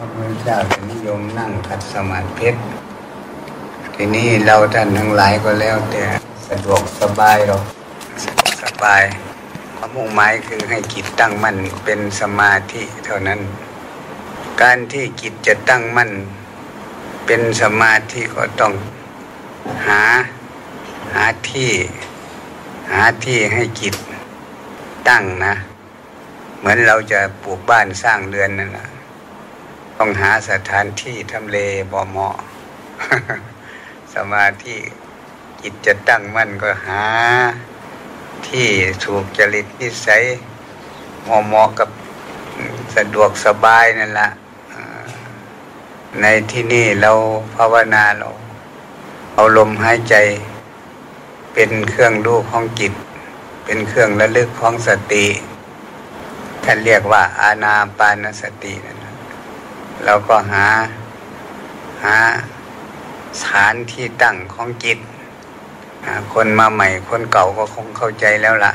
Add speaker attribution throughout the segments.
Speaker 1: พระพุทธเจ้าจะนิยมนั่งขัดสมาธิเพชรทีนี้เราท่านทั้งหลายก็แล้วแต่สะดวกสบายเราสะดวกสบายความมุ่งหมายคือให้จิตตั้งมั่นเป็นสมาธิเท่านั้น การที่จิตจะตั้งมั่นเป็นสมาธิก็ต้องหาหาที่หาที่ให้จิตตั้งนะ เหมือนเราจะปลูกบ้านสร้างเรือนนั่นแหละ ต้องหาสถานที่ทำเลบ่เหมาะ สมาธิจิตจะตั้งมั่นก็หา ที่ถูกจริตนิสัยเหมาะเหมาะกับสะดวกสบายนั่นแหละในที่นี่เราภาวนาเรา เอาลมหายใจ เป็นเครื่องดูของจิต เป็นเครื่องระลึกของสติท่านเรียกว่าอาณาปานสตินั่น เราก็หาหาฐานที่ตั้งของจิต คนมาใหม่คนเก่าก็คงเข้าใจแล้วละ่ะ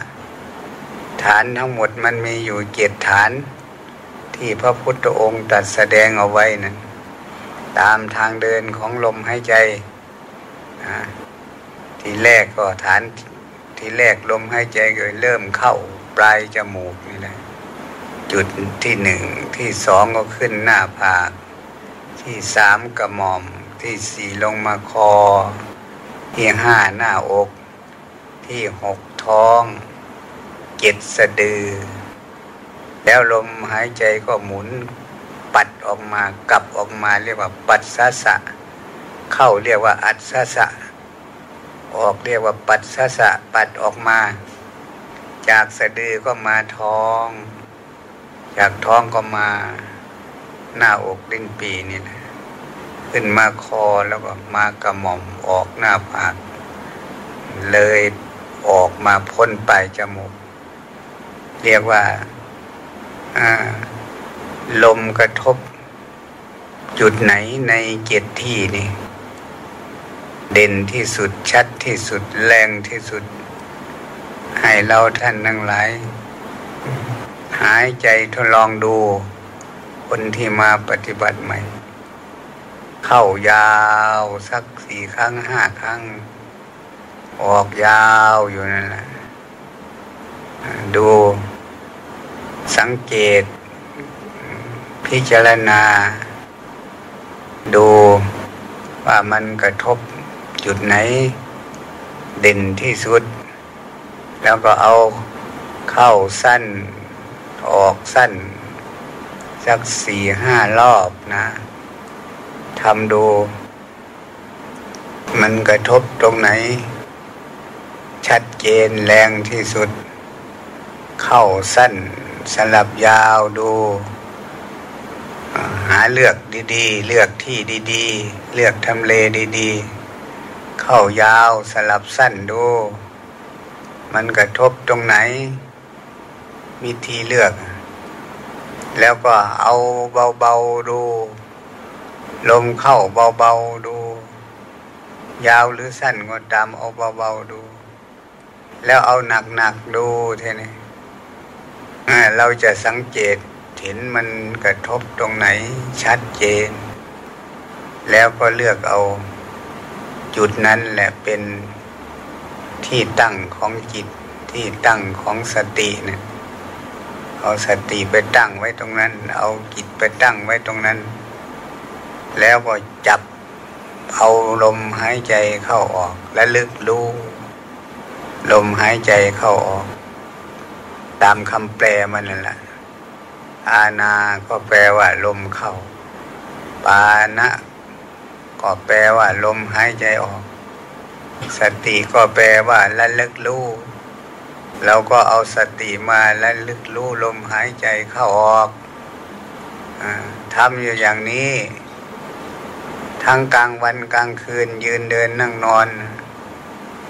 Speaker 1: ฐานทั้งหมดมันมีอยู่เจ็ดฐานที่พระพุทธองค์ตรัสแสดงเอาไว้นั้นตามทางเดินของลมหายใจ ทีแรกก็ฐานทีแรกลมหายใจก็เริ่มเข้าปลายจมูกนี่แหละ จุดที่หนึ่งที่สองก็ขึ้นหน้าผาก ที่สามกระหม่อม ที่สี่ลงมาคอ ที่ห้าหน้าอก ที่หกท้องเจ็ดสะดือ แล้วลมหายใจก็หมุนปัดออกมากลับออกมาเรียกว่าปัดสะสะ เข้าเรียกว่าอัดสะสะ ออกเรียกว่าปัดสะสะ ปัดออกมา จากสะดือก็มาท้อง จากท้องก็มาหน้าอกลิ้นปีนี่แหละขึ้นมาคอแล้วก็มากระหม่อมออกหน้าผากเลยออกมาพ้นปลายจมูก เรียกว่าลมกระทบ จุดไหนในเจ็ดที่นี่ เด่นที่สุดชัดที่สุดแรงที่สุด ให้เราท่านทั้งหลาย หายใจทดลองดู คนที่มาปฏิบัติใหม่ เข้ายาวสักสี่ครั้งห้าครั้ง ออกยาวอยู่นั่นแหละดูสังเกต พิจารณา ดูว่ามันกระทบจุดไหน เด่นที่สุด แล้วก็เอาเข้าสั้น ออกสั้น สักสี่ห้ารอบนะทำดู มันกระทบตรงไหน ชัดเจนแรงที่สุด เข้าสั้นสลับยาวดู หาเลือกดีๆ เลือกที่ดีๆ เลือกทำเลดีๆ เข้ายาวสลับสั้นดู มันกระทบตรงไหน วิธีเลือก แล้วก็เอาเบาๆดู ลมเข้าเบาๆดู ยาวหรือสั้นก็ตามเอาเบาๆดู แล้วเอาหนักๆดูเท่นี้เราจะสังเกตเห็นมันกระทบตรงไหนชัดเจน แล้วก็เลือกเอาจุดนั้นแหละเป็นที่ตั้งของจิตที่ตั้งของสติเนี่ย เอาสติไปตั้งไว้ตรงนั้น เอาจิตไปตั้งไว้ตรงนั้น แล้วก็จับเอาลมหายใจเข้าออก และลึกรู้ลมหายใจเข้าออก ตามคำแปลมันนั่นแหละอาณาก็แปลว่าลมเข้า ปานะก็แปลว่าลมหายใจออก สติก็แปลว่าละลึกรู้ เราก็เอาสติมาและลึกรู้ลมหายใจเข้าออกอทำอยู่อย่างนี้ ทั้งกลางวันกลางคืนยืนเดินนั่งนอน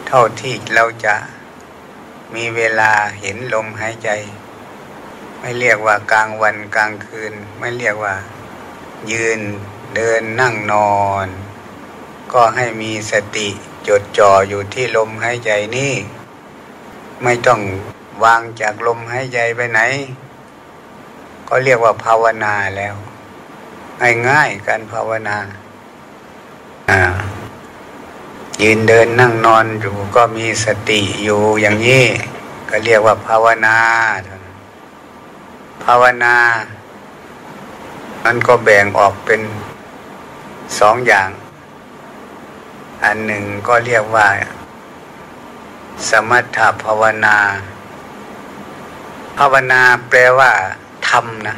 Speaker 1: เท่าที่เราจะมีเวลาเห็นลมหายใจ ไม่เรียกว่ากลางวันกลางคืน ไม่เรียกว่า ยืนเดินนั่งนอน ก็ให้มีสติจดจ่ออยู่ที่ลมหายใจนี้ ไม่ต้องวางจากลมหายใจไปไหน ก็เรียกว่าภาวนาแล้ว ง่ายๆการภาวนาอ่ายืนเดินนั่งนอนอยู่ก็มีสติอยู่อย่างนี้ ก็เรียกว่าภาวนา ภาวนามันก็แบ่งออกเป็นสองอย่าง อันหนึ่งก็เรียกว่า สมถภาวนา ภาวนาแปลว่าทำนะ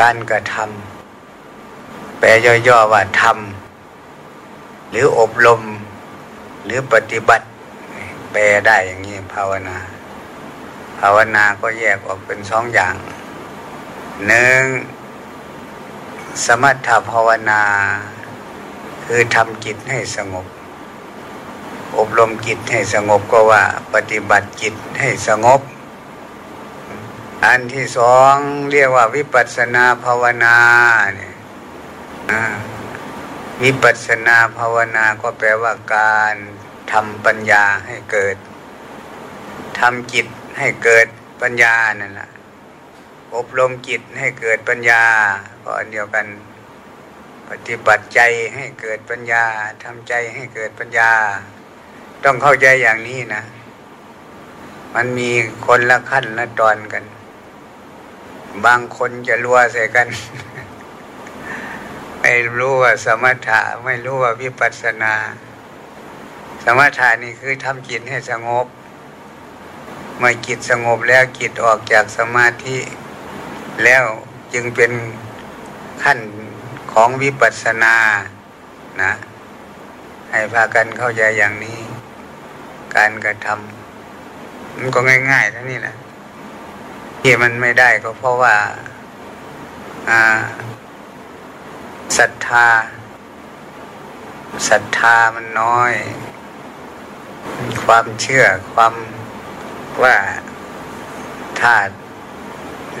Speaker 1: การกระทำแปลย่อๆว่าทำหรืออบรม หรือปฏิบัติ แปลได้อย่างนี้ภาวนา ภาวนาก็แยกออกเป็นสองอย่างหนึ่งสมถภาวนา คือทำจิตให้สงบ อบรมจิตให้สงบก็ว่า ปฏิบัติจิตให้สงบ อันที่สองเรียกว่าวิปัสสนาภาวนาเนี่ยวิปัสสนาภาวนาก็แปลว่าการทำปัญญาให้เกิดทำจิตให้เกิดปัญญานั่นแหละอบรมจิตให้เกิดปัญญาก็อันเดียวกัน ปฏิบัติใจให้เกิดปัญญาทำใจให้เกิดปัญญา ต้องเข้าใจอย่างนี้นะ มันมีคนละขั้นละตอนกัน บางคนจะรัวใส่กัน ไม่รู้ว่าสมถะไม่รู้ว่าวิปัสสนา สมถะนี่คือทำจิตให้สงบ เมื่อจิตสงบแล้วจิตออกจากสมาธิแล้วจึงเป็นขั้นของวิปัสสนา นะ ให้พากันเข้าใจอย่างนี้ การกระทำมันก็ง่ายๆเท่านี้แหละที่มันไม่ได้ก็เพราะว่าศรัทธาศรัทธามันน้อย ความเชื่อความว่าถ้า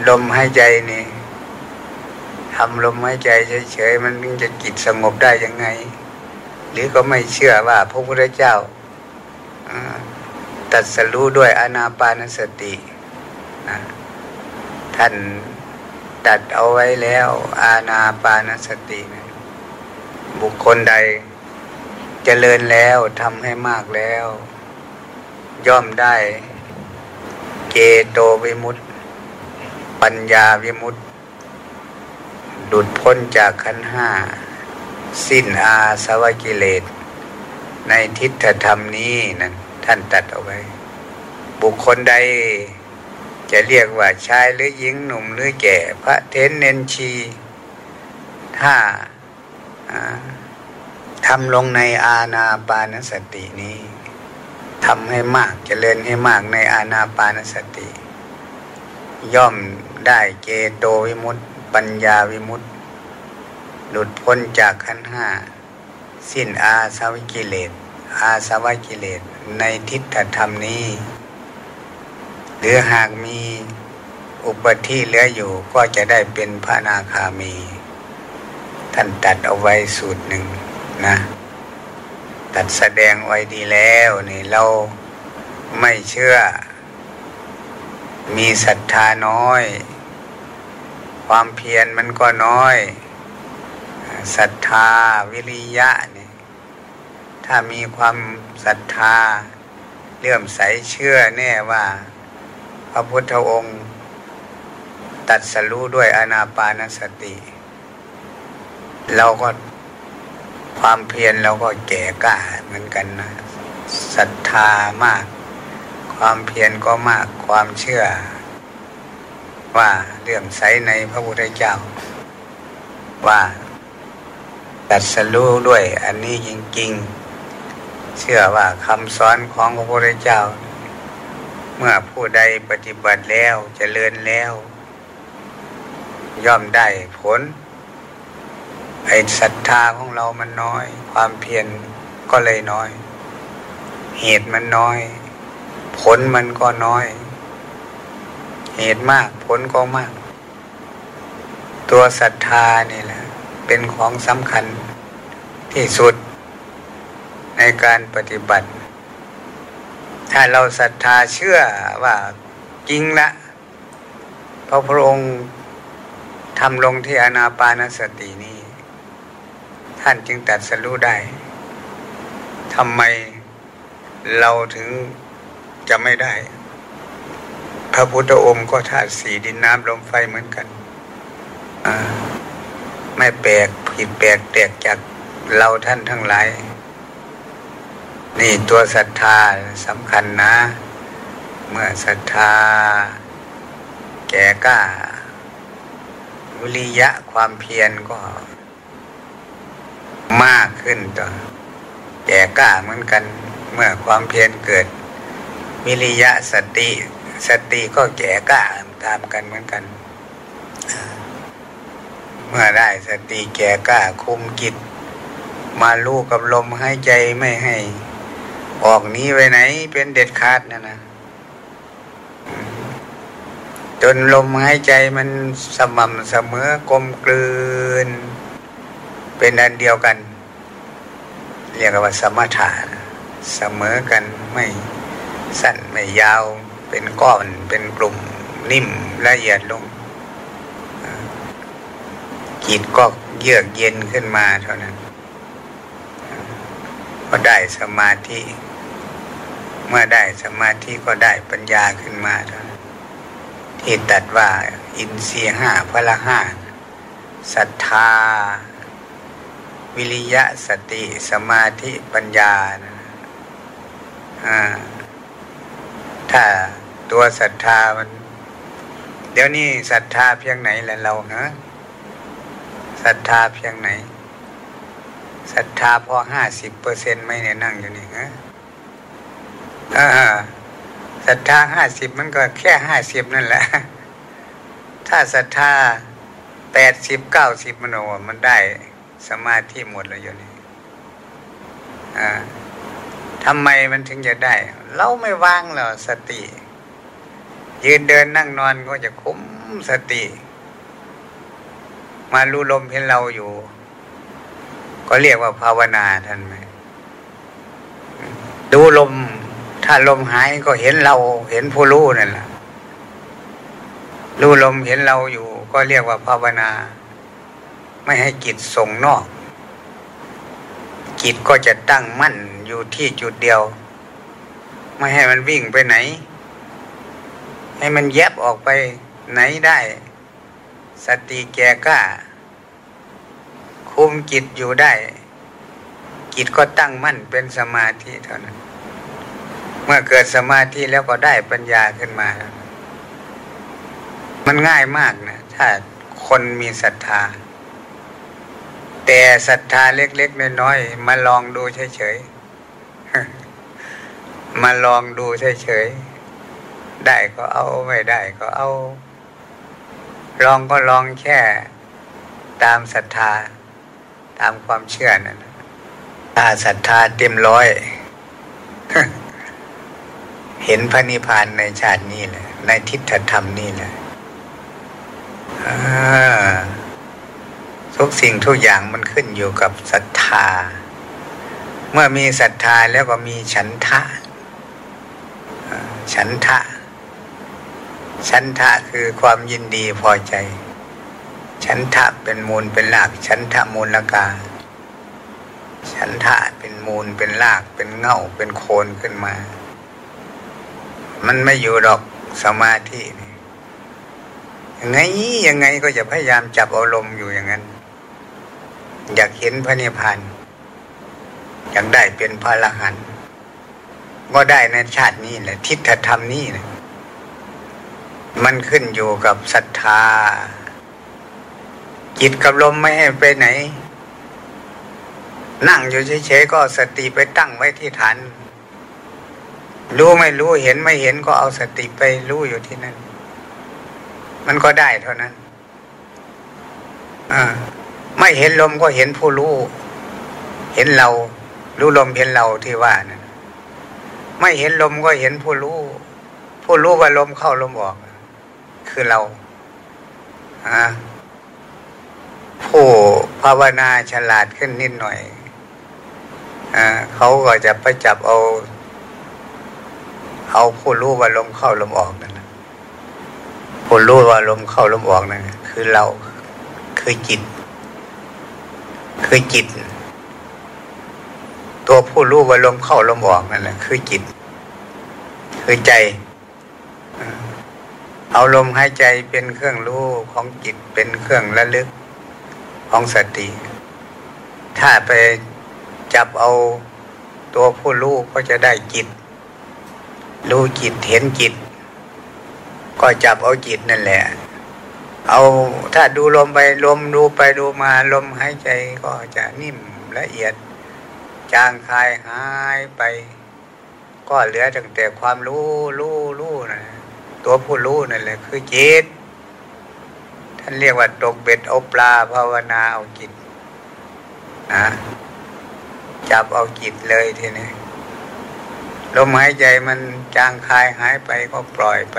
Speaker 1: ลมหายใจนี่ทำลมหายใจเฉยๆมันจะจิตสงบได้ยังไง หรือก็ไม่เชื่อว่าพระพุทธเจ้า ตัดสรู้ด้วยอนาปานสตินะท่านตัดเอาไว้แล้วอาณาปานสตินะบุคคลใดจเจริญแล้วทำให้มากแล้ว ย่อมได้เกโตวิมุตติ ปัญญาวิมุตติหลุดพ้นจากขันห้า สิ้นอาสวะกิเลส ในทิฏฐธรรมนี้นั่น ท่านตัดเอาไว้ บุคคลใด จะเรียกว่าชายหรือหญิงหนุ่มหรือแก่ พระเทนเนนชี ถ้าทำลงในอาณาปานสตินี้ทำให้มากจเจริญให้มากในอาณาปานสติ ย่อมได้เกโตวิมุตติปัญญาวิมุตติหลุดพ้นจากขันห้า สิ้นอาสวิกิเลส อาสวะกิเลส ในทิฏฐธรรมนี้ หรือหากมีอุปธิเหลืออยู่ก็จะได้เป็นพระนาคามี ท่านตัดเอาไว้สูตรหนึ่งนะ ตัดแสดงไว้ดีแล้วนี่เราไม่เชื่อ มีศรัทธาน้อย ความเพียรมันก็น้อยศรัทธาวิริยะ ถ้ามีความศรัทธาเลื่อมใสเชื่อแน่ว่า พระพุทธองค์ตัดสรู้ด้วยอนาปานสติ เราก็ความเพียรเราก็แก่กล้าเหมือนกันนะศรัทธามาก ความเพียรก็มากความเชื่อ ว่าเรื่องใสในพระพุทธเจ้า ว่าตัดสรู้ด้วยอันนี้จริง ๆ เชื่อว่าคำสอนของพระพุทธเจ้า เมื่อผู้ใดปฏิบัติแล้วจเจริญแล้ว ย่อมได้ผล ไอ้ศรัทธาของเรามันน้อย ความเพียรก็เลยน้อย เหตุมันน้อย ผลมันก็น้อย เหตุมากผลก็มาก ตัวศรัทธานี่แหละ เป็นของสำคัญที่สุด ในการปฏิบัติ ถ้าเราศรัทธาเชื่อว่าจริงละพระพุทธองค์ทำลงที่อนาปานสตินี้ ท่านจึงตัดสรู้ได้ทำไมเราถึงจะไม่ได้ พระพุทธองค์ก็ธาตุสีดินน้ำลมไฟเหมือนกันไม่แปลกผิดแปลกแตกจากเราท่านทั้งหลาย นี่ตัวศรัทธาสำคัญนะ เมื่อศรัทธา แก่กล้าวิริยะความเพียรก็ มากขึ้นต่อแก่กล้าเหมือนกัน เมื่อความเพียรเกิด วิริยะสติสติก็แก่กล้าตามกันเหมือนกัน เมื่อได้สติแก่กล้าคุมกิจมาลูกกับลมหายใจไม่ให้ ออกนี้ไปไหนเป็นเด็ดขาดนะนะจนลมหายใจมันสม่ำเสมอกลมกลืน เป็นอันเดียวกัน เรียกว่าสมถะเสมอกันไม่สั้นไม่ยาว เป็นก้อนเป็นกลุ่มนิ่มละเอียดลงจิตก็เยือกเย็นขึ้นมาเท่านั้น ก็ได้สมาธิ เมื่อได้สมาธิก็ได้ปัญญาขึ้นมาที่ตัดว่าอินทรีห้าพละห้าศรัทธา วิริยะสติสมาธิปัญญานะถ้าตัวศรัทธามัน เดี๋ยวนี้ศรัทธาเพียงไหนแล้วเราฮะศรัทธาเพียงไหน ศรัทธาพอห้าสิบเปอร์เซ็นต์ไม่เนี่ยนั่งอยู่นี่ฮะศรัทธาห้าสิบมันก็แค่ห้าสิบนั่นแหละ ถ้าศรัทธาแปดสิบเก้าสิบมันมันได้สมาธิหมดแล้วอยู่นี่ทำไมมันถึงจะได้ เราไม่ว่างหรอสติ ยืนเดินนั่งนอนก็จะคุ้มสติ มารู้ลมเห็นเราอยู่ ก็เรียกว่าภาวนาท่านไหมดูลม ถ้าลมหายก็เห็นเราเห็นผู้รู้นั่นแหละรู้ลมเห็นเราอยู่ ก็เรียกว่าภาวนา ไม่ให้จิตส่งนอก จิตก็จะตั้งมั่นอยู่ที่จุดเดียว ไม่ให้มันวิ่งไปไหน ให้มันแยบออกไปไหนได้ สติแก่กล้า คุมจิตอยู่ได้ จิตก็ตั้งมั่นเป็นสมาธิเท่านั้น เมื่อเกิดสมาธิแล้วก็ได้ปัญญาขึ้นมา มันง่ายมากนะ ถ้าคนมีศรัทธา แต่ศรัทธาเล็กๆน้อยๆมาลองดูเฉยๆมาลองดูเฉยๆได้ก็เอาไม่ได้ก็เอาลองก็ลองแค่ตามศรัทธา ตามความเชื่อนั่นถ้าศรัทธาเต็มร้อย เห็นพระนิพพานในชาตินี้แหละ ในทิฏฐธรรมนี่แหละทุกสิ่งทุกอย่างมันขึ้นอยู่กับศรัทธา เมื่อมีศรัทธาแล้วก็มีฉันทะ ฉันทะ ฉันทะคือความยินดีพอใจ ฉันทะเป็นมูลเป็นรากฉันทะมูลกา ฉันทะเป็นมูลเป็นรากเป็นเง่าเป็นโคนขึ้นมา มันไม่อยู่ดอกสมาธิยังไงยังไงก็จะพยายามจับอารมณ์อยู่อย่างนั้น อยากเห็นพระนิพพานอยากได้เป็นพระอรหันต์ก็ได้ในชาตินี้แหละทิฏฐธรรมนี้นะมันขึ้นอยู่กับศรัทธา จิตกับลมไม่ให้ไปไหน นั่งอยู่เฉยๆก็สติไปตั้งไว้ที่ฐาน รู้ไม่รู้เห็นไม่เห็นก็เอาสติไปรู้อยู่ที่นั่น มันก็ได้เท่านั้นไม่เห็นลมก็เห็นผู้รู้ เห็นเรา รู้ลมเห็นเราที่ว่านั่นไม่เห็นลมก็เห็นผู้รู้ ผู้รู้ว่าลมเข้าลมออก คือเรา ผู้ภาวนาฉลาดขึ้นนิดหน่อยอเขาก็จะไปจับเอา เอาผู้รู้ว่าลมเข้าลมออกนั่นนะผู้รู้ว่าลมเข้าลมออกนั่นคือเราคือจิต คือจิต ตัวผู้รู้ว่าลมเข้าลมออกนั่นแหละคือจิต คือใจเอาลมหายใจเป็นเครื่องรู้ของจิตเป็นเครื่องระลึก ของสติ ถ้าไปจับเอาตัวผู้รู้ก็จะได้จิต รู้จิตเห็นจิต ก็จับเอาจิตนั่นแหละ เอาถ้าดูลมไปลมดูไปดูมาลมหายใจก็จะนิ่มละเอียด จางคายหายไป ก็เหลือตั้งแต่ความรู้รู้รู้นะตัวผู้รู้นั่นแหละคือจิต ท่านเรียกว่าตกเบ็ดเอาปลาภาวนาเอาจิตนะจับเอาจิตเลยทีนี้ลมหายใจมันจางคายหายไปก็ปล่อยไป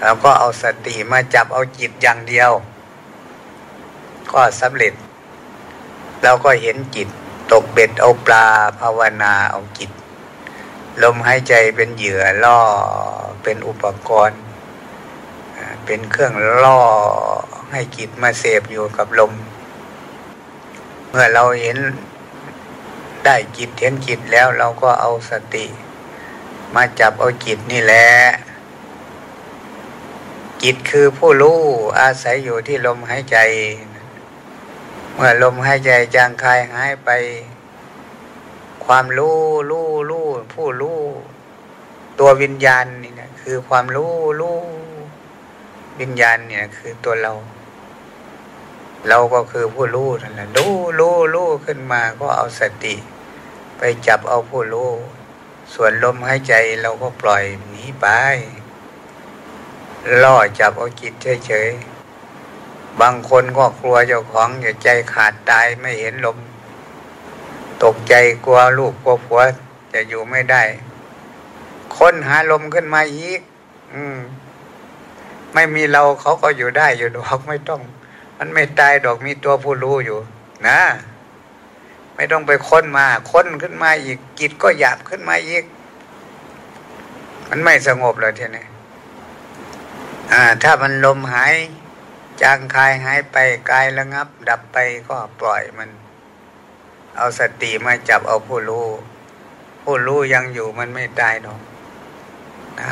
Speaker 1: เราก็เอาสติมาจับเอาจิตอย่างเดียว ก็สำเร็จ เราก็เห็นจิต ตกเบ็ดเอาปลาภาวนาเอาจิต ลมหายใจเป็นเหยื่อล่อเป็นอุปกรณ์ เป็นเครื่องล่อให้จิตมาเสพอยู่กับลม เมื่อเราเห็นได้จิตเห็นจิตแล้วเราก็เอาสติ มาจับเอาจิตนี่แหละจิตคือผู้รู้อาศัยอยู่ที่ลมหายใจ เมื่อลมหายใจจางคายหายไป ความรู้รู้รู้ผู้รู้ตัววิญญาณนี่นะคือความรู้รู้ วิญญาณเนี่ย คือตัวเรา เราก็คือผู้รู้นั่นแหละรู้รู้รู้ขึ้นมาก็เอาสติ ไปจับเอาผู้รู้ส่วนลมหายใจเราก็ปล่อยหนีไปล่อจับเอาจิตเฉยๆบางคนก็กลัวเจ้าของอย่าใจขาดตายไม่เห็นลม ตกใจกลัวลูกกลัวผัวจะอยู่ไม่ได้ ค้นหาลมขึ้นมาอีก อืม ไม่มีเราเขาก็อยู่ได้อยู่ดอกไม่ต้อง มันไม่ตายดอกมีตัวผู้รู้อยู่ นะ ไม่ต้องไปค้นมา ค้นขึ้นมาอีกจิตก็หยาบขึ้นมาอีก มันไม่สงบเลยทีนี้ถ้ามันลมหายจางคายหายไปกายระงับ ดับไปก็ปล่อยมัน เอาสติมาจับเอาผู้รู้ผู้รู้ยังอยู่มันไม่ตายหรอกนะ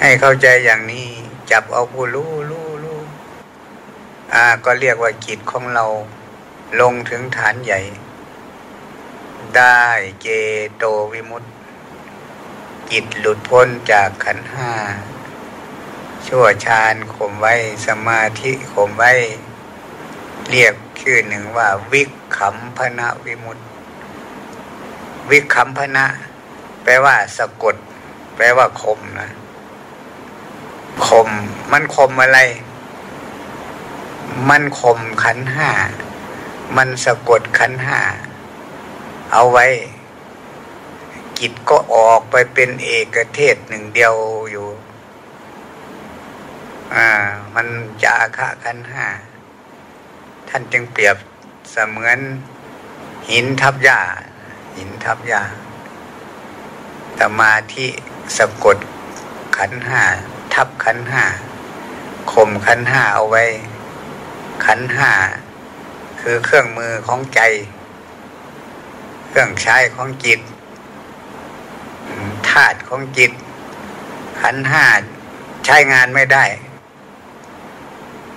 Speaker 1: ให้เข้าใจอย่างนี้ จับเอาผู้รู้รู้รู้อ่า ก็เรียกว่าจิตของเราลงถึงฐานใหญ่ ได้เจโตวิมุตติจิตหลุดพ้นจากขันห้าชั่วฌานข่มไว้สมาธิข่มไว้ เรียกชื่อหนึ่งว่า วิขำพนะวิมุตติ วิขำพนะ แปลว่าสะกด แปลว่าข่มนะ ข่มมันข่มอะไร มันข่มขันห้า มันสะกดขันห้า เอาไว้จิตก็ออกไปเป็นเอกเทศหนึ่งเดียวอยู่ อ่า มันจะอาฆะขันห้า ท่านจึงเปรียบเสมือนหินทับหญ้า หินทับหญ้าสมาธิสะกดขันห้า ทับขันห้าข่มขันห้าเอาไว้ ขันห้าคือเครื่องมือของใจ เครื่องใช้ของจิตธาตุของจิต ขันห้าใช้งานไม่ได้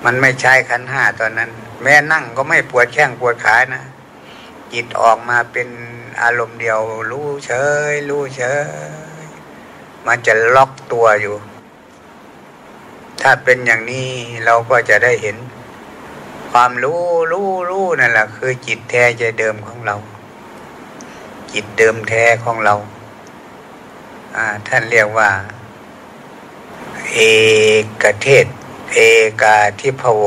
Speaker 1: มันไม่ใช่ขันห้าตอนนั้น แม่นั่งก็ไม่ปวดแข้งปวดขานะจิตออกมาเป็นอารมณ์เดียว รู้เฉย รู้เฉย มันจะล็อกตัวอยู่ ถ้าเป็นอย่างนี้เราก็จะได้เห็น ความรู้รู้รู้นั่นแหละคือจิตแท้ใจเดิมของเรา จิตเดิมแท้ของเราท่านเรียกว่า เอกเทศ เอกาทิพโว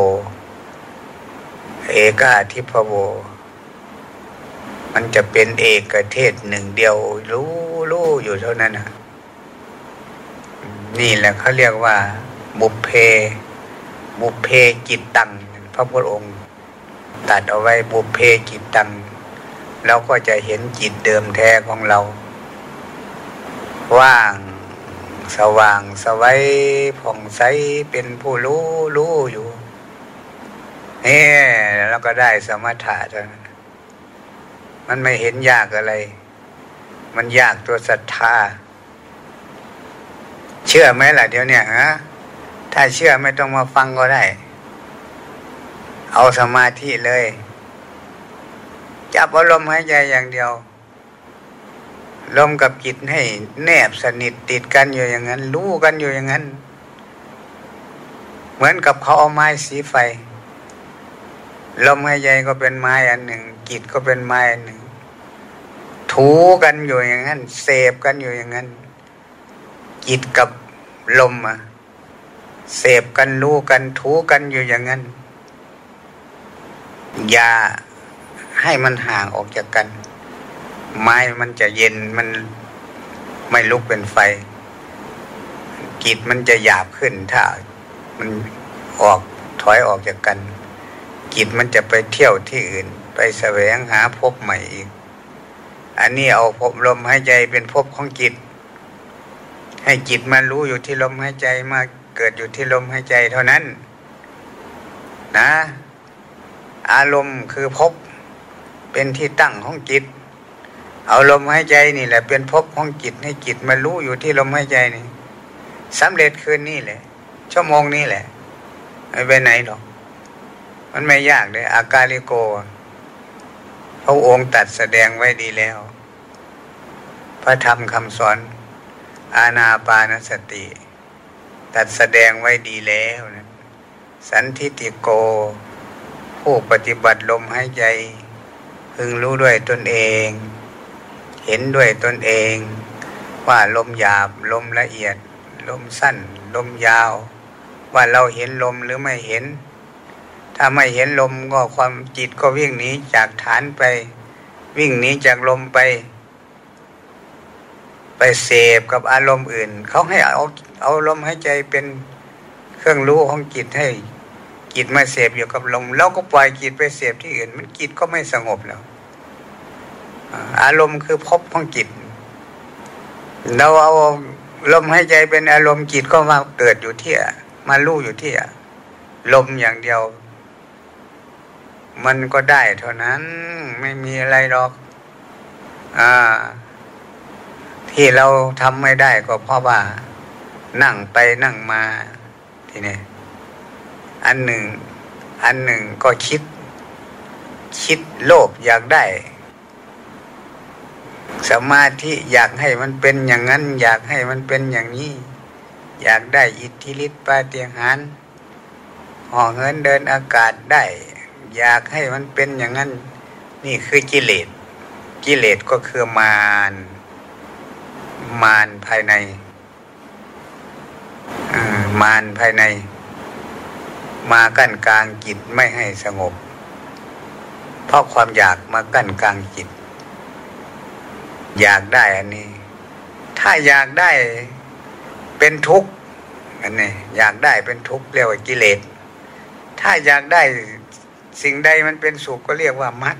Speaker 1: เอกาทิพโว มันจะเป็นเอกเทศหนึ่งเดียว รู้รู้อยู่เท่านั้นนะนี่แหละเขาเรียกว่า บุพเพ บุพเพจิตตัง พระพุทธองค์ตัดเอาไว้บุพเพจิตตังเราก็จะเห็นจิตเดิมแท้ของเรา ว่างสว่างสวัยผ่องใสเป็นผู้รู้รู้อยู่แล้วก็ได้สมถะเท่านั้นมันไม่เห็นยากอะไร มันยากตัวศรัทธา เชื่อไหมล่ะเดี๋ยวเนี้ยฮะ ถ้าเชื่อไม่ต้องมาฟังก็ได้ เอาสมาธิเลย จับอารมณ์หายใจอย่างเดียว ลมกับจิตให้แนบสนิทติดกันอยู่อย่างนั้น รู้กันอยู่อย่างนั้น เหมือนกับเขาเอาไม้สีไฟ ลมหายใจก็เป็นไม้อันหนึ่งจิตก็เป็นไม้อันหนึ่ง ถูกันอยู่อย่างนั้น เสพกันอยู่อย่างนั้นจิตกับลมอะ เสพกันรู้กันถูกันอยู่อย่างนั้น อย่าให้มันห่างออกจากกัน ไม้มันจะเย็นมันไม่ลุกเป็นไฟจิตมันจะหยาบขึ้นถ้ามันออกถอยออกจากกันจิตมันจะไปเที่ยวที่อื่น ไปแสวงหาพบใหม่อีก อันนี้เอาพบลมหายใจเป็นพบของจิต ให้จิตมารู้อยู่ที่ลมหายใจมาก เกิดอยู่ที่ลมหายใจเท่านั้น นะ อารมณ์คือพบเป็นที่ตั้งของจิต เอาลมหายใจนี่แหละ เป็นพบของจิตให้จิตมารู้อยู่ที่ลมหายใจนี่สำเร็จคืนนี่แหละ ชั่วโมงนี้แหละไม่ไปไหนหรอก มันไม่ยากเลย อากาลิโกพระองค์ตัดแสดงไว้ดีแล้ว พระธรรมคำสอน อาณาปานสติ ตัดแสดงไว้ดีแล้วนะสันทิติโก ผู้ปฏิบัติลมหายใจ พึงรู้ด้วยตนเอง เห็นด้วยตนเอง ว่าลมหยาบลมละเอียด ลมสั้น ลมยาว ว่าเราเห็นลมหรือไม่เห็น ถ้าไม่เห็นลมก็ความจิตก็วิ่งหนีจากฐานไป วิ่งหนีจากลมไป ไปเสพกับอารมณ์อื่น เขาให้เอา เอาลมหายใจเป็นเครื่องรู้ของจิตให้จิตมาเสพอยู่กับลมแล้วก็ปล่อยจิตไปเสพที่อื่น มันจิตก็ไม่สงบแล้ว อารมณ์คือพบของจิต เราเอาลมหายใจเป็นอารมณ์จิตก็มาเกิดอยู่ที่มาลู่อยู่ที่ลมอย่างเดียว มันก็ได้เท่านั้นไม่มีอะไรหรอก อ่า ที่เราทำไม่ได้ก็เพราะว่า นั่งไปนั่งมาทีนี้อันหนึ่ง อันหนึ่งก็คิด คิดโลภอยากได้ สมาธิอยากให้มันเป็นอย่างนั้น อยากให้มันเป็นอย่างนี้ อยากได้อิทธิฤทธิปาฏิหาริย์ห่อเงินเดินอากาศได้ อยากให้มันเป็นอย่างนั้น นี่คือกิเลสกิเลสก็คือมารมารภายใน มารภายใน มากั้นกลางจิตไม่ให้สงบ เพราะความอยากมากั้นกลางจิต อยากได้อันนี้ ถ้าอยากได้เป็นทุกข์อันนี้อยากได้เป็นทุกข์เรียกว่ากิเลส ถ้าอยากได้สิ่งใดมันเป็นสุขก็เรียกว่ามัด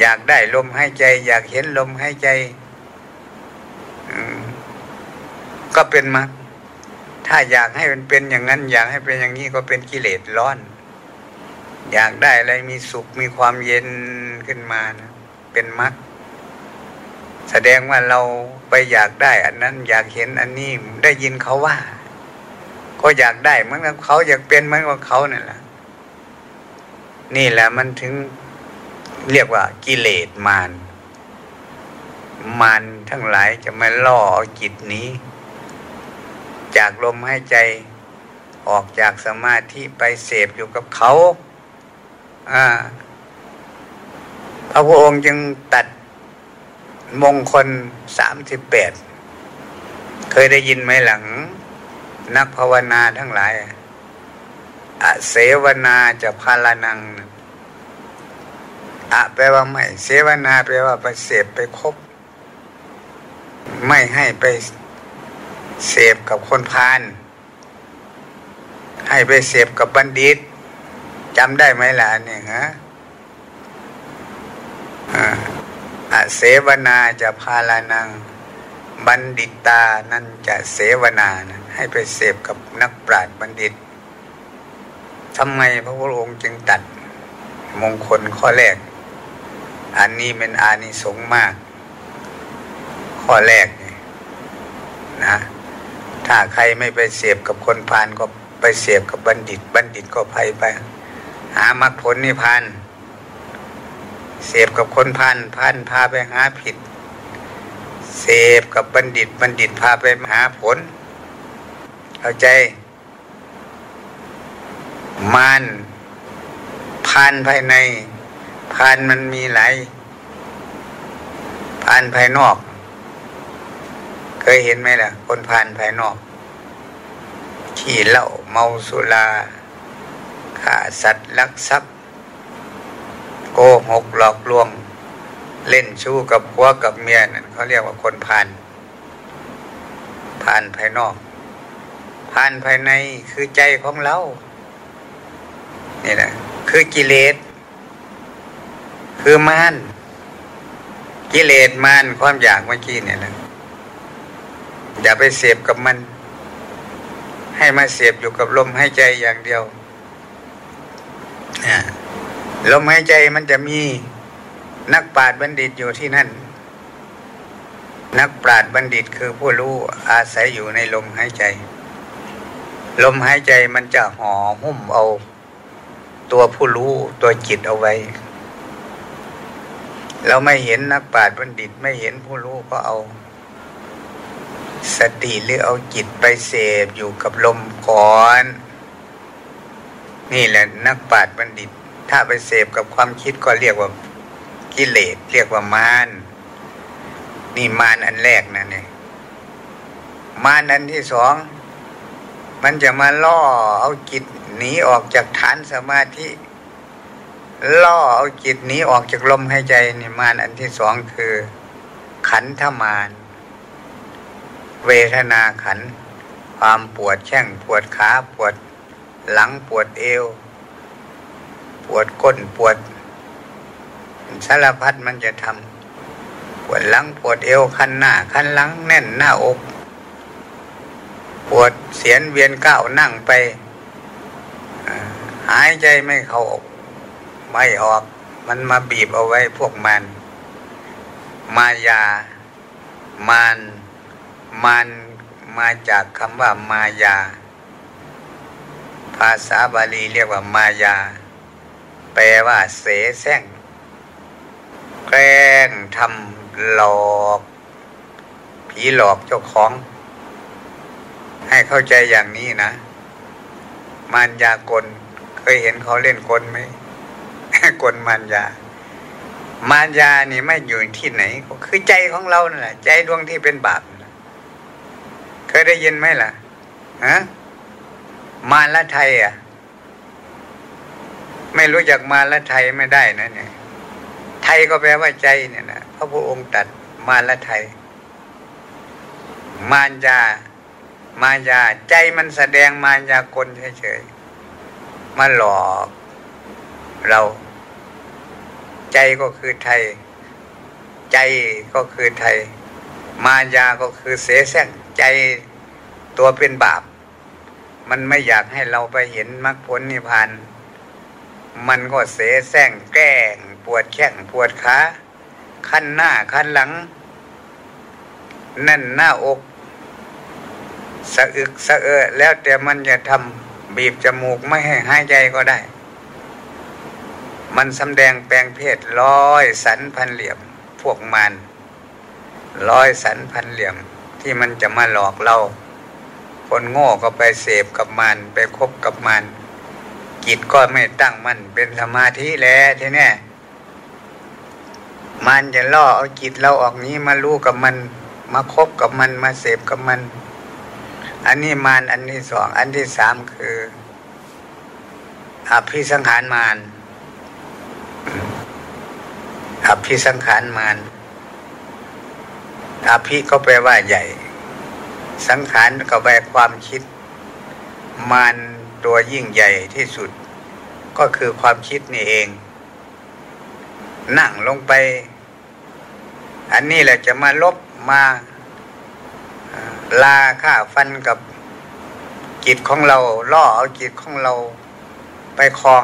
Speaker 1: อยากได้ลมหายใจ อยากเห็นลมหายใจ ก็เป็นมัดถ้าอยากให้มันเป็นอย่างนั้น อยากให้เป็นอย่างนี้ก็เป็นกิเลสร้อน อยากได้อะไรมีสุขมีความเย็นขึ้นมานะเป็นมัดแสดงว่าเราไปอยากได้ อันนั้น อยากเห็นอันนี้ได้ยินเขาว่า ก็อยากได้เหมือนกับเขาอยากเป็นเหมือนกับเขานั่นแหละนี่แหละมันถึงเรียกว่ากิเลสมารมารทั้งหลายจะมาล่อเอาจิตนี้ จากลมหายใจออกจากสมาธิไปเสพอยู่กับเขาพระพุทธองค์จึงตัดมงคลสามสิบแปด เคยได้ยินไหมหลัง นักภาวนาทั้งหลายอเสวนาจะพาลานังอะแปลว่าไม่ เสวนาแปลว่าไปเสพไปคบ ไม่ให้ไป เสพกับคนพาลให้ไปเสพกับบัณฑิตจำได้ไหมล่ะเนี่ยฮะอาเสวนาจะพาลานัง บัณฑิตานั่นจะเสวนานะให้ไปเสพกับนักปราชญ์บัณฑิตทำไมพระพุทธองค์จึงตัดมงคลข้อแรก อันนี้เป็นอานิสงส์มาก ข้อแรกนี่นะ ถ้าใครไม่ไปเสียบกับคนพาลก็ไปเสียบกับบัณฑิต บัณฑิตก็ไปไป หามรรคผลนิพพานเสียบกับคนพาลพาลพาไปหาผิด เสพกับบัณฑิต บัณฑิตพาไปหาผล เข้าใจมานพานภายในพานมันมีหลายพานภายนอก เคยเห็นไหมล่ะ คนพานภายนอก ขี่เหล้าเมาสุราฆ่าสัตว์ลักทรัพย์ โกหกหลอกลวง เล่นชู้กับผัวกับเมียนั่นเขาเรียกว่าคนพานพานภายนอกพานภายในคือใจของเรา นี่แหละคือกิเลส คือมานกิเลสมานความอยากเมื่อกี้เนี่ยนะ อย่าไปเสพกับมัน ให้มาเสพอยู่กับลมหายใจอย่างเดียวลมหายใจมันจะมีนักปราชญ์บัณฑิตอยู่ที่นั่น นักปราชญ์บัณฑิตคือผู้รู้อาศัยอยู่ในลมหายใจ ลมหายใจมันจะห่อหุ้มเอา ตัวผู้รู้ตัวจิตเอาไว้ เราไม่เห็นนักปราชญ์บัณฑิตไม่เห็นผู้รู้ก็เอา สติหรือเอาจิตไปเสพอยู่กับลมก่อน นี่แหละนักปราชญ์บัณฑิต ถ้าไปเสพกับความคิดก็เรียกว่ากิเลสเรียกว่ามารนี่มารอันแรกนั่นเองมารอันที่สองมันจะมาล่อเอาจิตหนีออกจากฐานสมาธิ ล่อเอาจิตหนีออกจากลมหายใจนี่มานอันที่สองคือ ขันธมาน เวทนาขัน ความปวดแข้งปวดขาปวดหลังปวดเอว ปวดก้นปวดสารพัดมันจะทำปวดหลังปวดเอวคันหน้าคันหลังแน่นหน้าอก ปวดเสียนเวียนก้าวนั่งไปหายใจไม่เข้าออกไม่ออก มันมาบีบเอาไว้พวกมัน มายามัน มันมาจากคำว่ามายา ภาษาบาลีเรียกว่ามายา แปลว่าเสแสร้งแกล้งทำหลอก ผีหลอกเจ้าของ ให้เข้าใจอย่างนี้นะ มารยากลเคยเห็นเขาเล่นกลไหมกลมารยามารยานี่ไม่อยู่ที่ไหน ก็คือใจของเรานั่นแหละใจดวงที่เป็นบาป เคยได้ยินไหมล่ะฮะมาละไทยอะ ไม่รู้จักมาละไทยไม่ได้นะเนี่ย ไทยก็แปลว่าใจเนี่ยนะพระพุทธองค์ตัดมาละไทย มารยามารยาใจมันแสดงมารยากลเฉยๆมาหลอกเรา ใจก็คือไทย ใจก็คือไทย มารยาก็คือเสแสร้ง ใจตัวเป็นบาป มันไม่อยากให้เราไปเห็นมรรคผลนิพพานมันก็เสแสร้งแกล้ง ปวดแข้งปวดขาขั้นหน้าขั้นหลัง นั่นหน้าอก สะอึกสะเออแล้วแต่มันจะทำบีบจมูกไม่ให้หายใจก็ได้ มันสำแดงแปลงเพศร้อยสันพันเหลี่ยม พวกมันร้อยสันพันเหลี่ยม ที่มันจะมาหลอกเรา คนโง่ก็ไปเสพกับมัน ไปคบกับมัน จิตก็ไม่ตั้งมันเป็นสมาธิแล้วทีนี้มันจะล่อเอาจิตเราออกนี้มารู้กับมัน มาคบกับมันมาเสพกับมัน อันนี้มารอันที่สอง อันที่สามคืออภิสังขารมารอภิสังขารมาร อภิก็แปลว่าใหญ่ สังขารก็แปลความคิดมารตัวยิ่งใหญ่ที่สุด ก็คือความคิดนี่เอง นั่งลงไป อันนี้แหละจะมาลบมาลาค่าฟันกับจิตของเรา ล่อเอาจิตของเราไปคลอง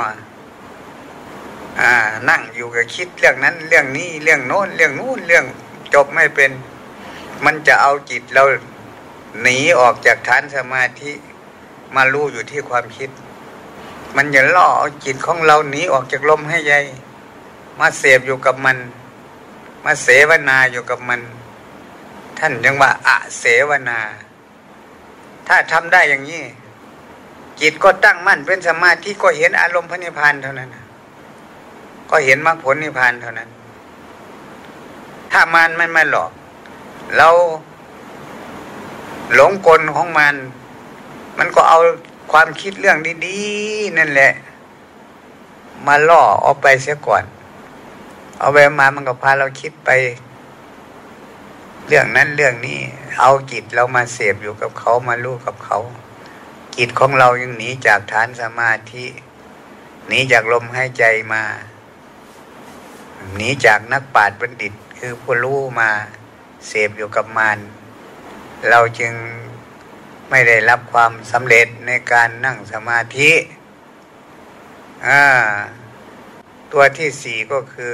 Speaker 1: อ่า นั่งอยู่กับคิดเรื่องนั้น เรื่องนี้ เรื่องโน้น เรื่องนู้นเรื่องจบไม่เป็น มันจะเอาจิตเราหนีออกจากฐานสมาธิมารู้อยู่ที่ความคิด มันจะล่อเอาจิตของเราหนีออกจากลมให้ใหญ่มาเสพอยู่กับมัน มาเสวนาอยู่กับมัน ท่านยังว่าอะเสวนา ถ้าทำได้อย่างนี้ จิตก็ตั้งมั่นเป็นสมาธิก็เห็นอารมณ์พระนิพพานเท่านั้นก็เห็นมรรคผลนิพพานเท่านั้น ถ้ามันไม่มาหลอก เราหลงกลของมัน มันก็เอาความคิดเรื่องดีๆ นั่นแหละ มาล่อออกไปเสียก่อน เอาไปมามันก็พาเราคิดไป เรื่องนั้นเรื่องนี้ เอาจิตเรามาเสพอยู่กับเขามาลูกกับเขา จิตของเรายังหนีจากฐานสมาธิหนีจากลมหายใจมาหนีจากนักปราชญ์บัณฑิตคือผู้รู้มา เสพอยู่กับมารเราจึงไม่ได้รับความสำเร็จในการนั่งสมาธิตัวที่สี่ก็คือ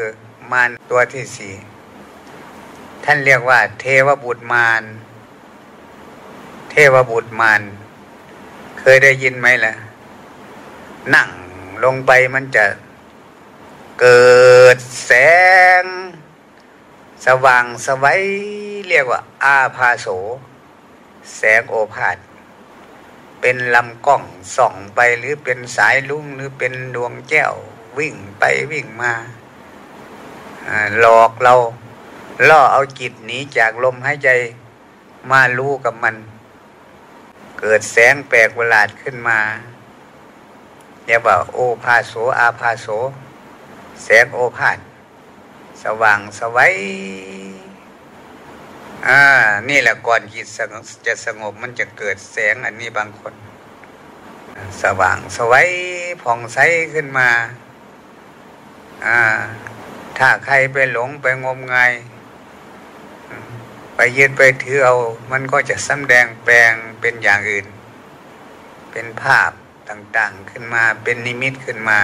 Speaker 1: มารตัวที่สี่ท่านเรียกว่า เทวบุตรมารเทวบุตรมารเคยได้ยินไหมล่ะ นั่งลงไปมันจะเกิดแสง สว่างสวัยเรียกว่า อาพาโส แสงโอภาษเป็นลำกล้องส่องไปหรือเป็นสายลุ่งหรือเป็นดวงแก้ววิ่งไปวิ่งมาหลอกเราล่อเอาจิตหนีจากลมหายใจมารู้กับมัน เกิดแสงแปลกประหลาดขึ้นมาเรียกว่าโอภาโสอาภาโส แสงโอภาษ สว่างสวัยอ่า นี่แหละก่อนจิตจะสงบมันจะเกิดแสงอันนี้บางคน สว่างสวัยผ่องใสขึ้นมา อ่า ถ้าใครไปหลงไปงมงายไปยึดไปถือเอา มันก็จะสำแดงแปลงเป็นอย่างอื่น เป็นภาพต่างๆขึ้นมา เป็นนิมิตขึ้นมา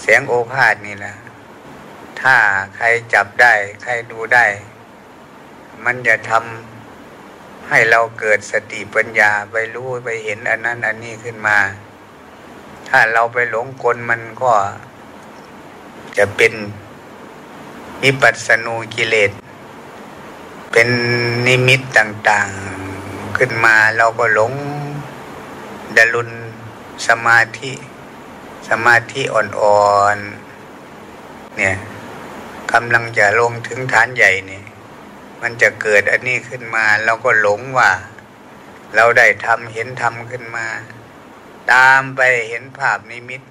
Speaker 1: เสียงโอภาษนี่แหละ ถ้าใครจับได้ ใครดูได้ มันจะทำให้เราเกิดสติปัญญาไปรู้ไปเห็นอันนั้น อันนี้ขึ้นมา ถ้าเราไปหลงกลมันก็จะเป็นมิปัสนูกิเลส เป็นนิมิตต่างๆขึ้นมาเราก็หลงดลุนสมาธิ สมาธิอ่อนๆเนี่ย กำลังจะลงถึงฐานใหญ่นี่ มันจะเกิดอันนี้ขึ้นมาเราก็หลงว่า เราได้ทำเห็นทำขึ้นมา ตามไปเห็นภาพนิมิต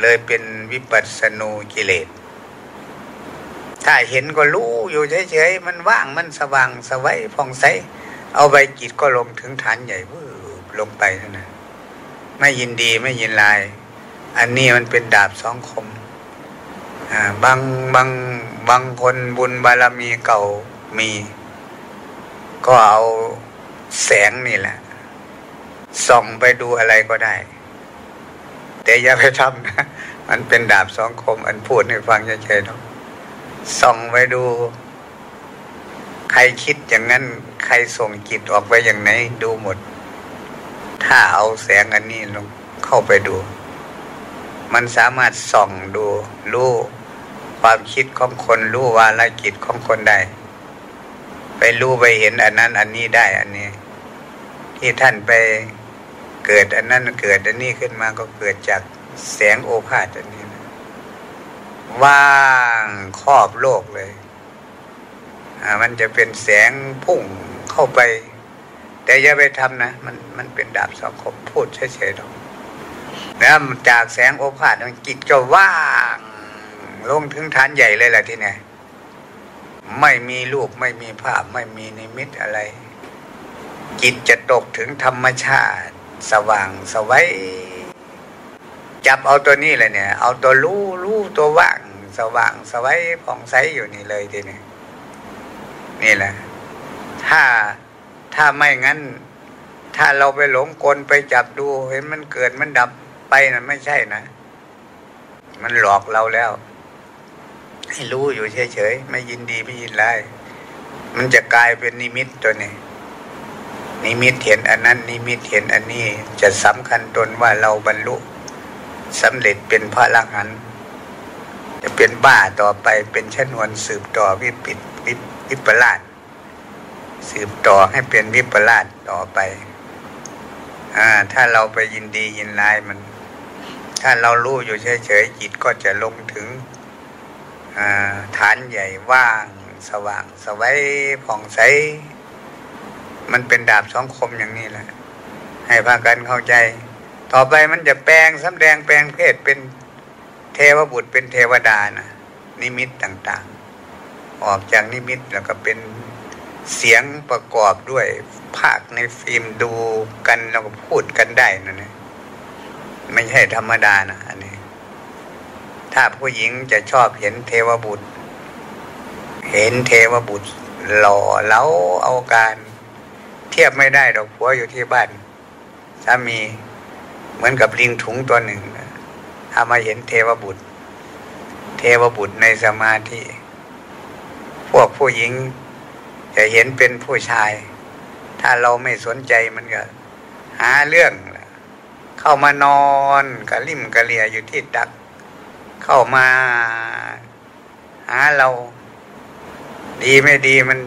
Speaker 1: เลยเป็นวิปัสสนูกิเลส ถ้าเห็นก็รู้อยู่เฉยๆมันว่างมันสว่างสวัยผ่องใสเอาไปจิตก็ลงถึงฐานใหญ่วืบลงไปนั่นนะไม่ยินดีไม่ยินลาย อันนี้มันเป็นดาบสองคม บางบางบางคนบุญบารมีเก่ามี ก็เอาแสงนี่แหละ ส่องไปดูอะไรก็ได้ แต่อย่าไปทำนะมันเป็นดาบสองคม อันพูดให้ฟังเฉยๆเนาะส่องไปดู ใครคิดอย่างนั้น ใครส่งจิตออกไปอย่างไหน ดูหมด ถ้าเอาแสงอันนี้ลงเข้าไปดู มันสามารถส่องดูรู้ ความคิดของคนรู้วาลกิจของคนได้ ไปรู้ไปเห็นอันนั้น อันนี้ได้อันนี้ ที่ท่านไปเกิดอันนั้นเกิดอันนี้ขึ้นมาก็เกิดจากแสงโอภาษอันนี้นะว่างครอบโลกเลยมันจะเป็นแสงพุ่งเข้าไป แต่อย่าไปทำนะ มันมันเป็นดาบสังคมพูดเฉยๆหรอกแล้วจากแสงโอภาษจิตก็ว่าง ลงถึงฐานใหญ่เลยแหละที่นี่ไม่มีรูปไม่มีภาพไม่มีนิมิตอะไร จิตจะตกถึงธรรมชาติ สว่างสวัยจับเอาตัวนี้เลยเนี่ย เอาตัวรู้รู้ตัวว่าง สว่างสวัยผ่องใสอยู่นี่เลยทีนี้นี่แหละ ถ้าถ้าไม่งั้น ถ้าเราไปหลงกลไปจับดูเห็นมันเกิดมันดับไปนะไม่ใช่นะ มันหลอกเราแล้ว ให้รู้อยู่เฉยๆไม่ยินดีไม่ยินร้ายมันจะกลายเป็นนิมิตตัวนี้ นิมิตเห็นอันนั้น นิมิตเห็นอันนี้จะสำคัญตนว่าเราบรรลุสำเร็จเป็นพระลังหันจะเป็นบ้าต่อไปเป็นชนวนสืบต่อวิปิตวิวิปลาสสืบต่อให้เป็นวิปลาสต่อไปถ้าเราไปยินดียินร้ายมัน ถ้าเรารู้อยู่เฉยๆจิตก็จะลงถึง ฐานใหญ่ว่างสว่างสวัยผ่องใส มันเป็นดาบสองคมอย่างนี้แหละ ให้พากันเข้าใจ ต่อไปมันจะแปลงสำแดงแปลงเพศเป็นเทวบุตรเป็นเทวดานะนิมิตต่างๆ ออกจากนิมิตแล้วก็เป็นเสียงประกอบด้วยภาคในฟิล์มดูกันแล้วก็พูดกันได้นั่นเองไม่ใช่ธรรมดานะอันนี้ ถ้าผู้หญิงจะชอบเห็นเทวบุตร เห็นเทวบุตร หล่อเล้าเอาการ เทียบไม่ได้ดอกผัวอยู่ที่บ้านสามีเหมือนกับลิงถุงตัวหนึ่งถ้ามาเห็นเทวบุตร เทวบุตรในสมาธิพวกผู้หญิงจะเห็นเป็นผู้ชาย ถ้าเราไม่สนใจมันก็ หาเรื่อง เข้ามานอนกะลิ่มกระเลียอยู่ที่ตัก เข้ามาหาเรา ดีไม่ดีมัน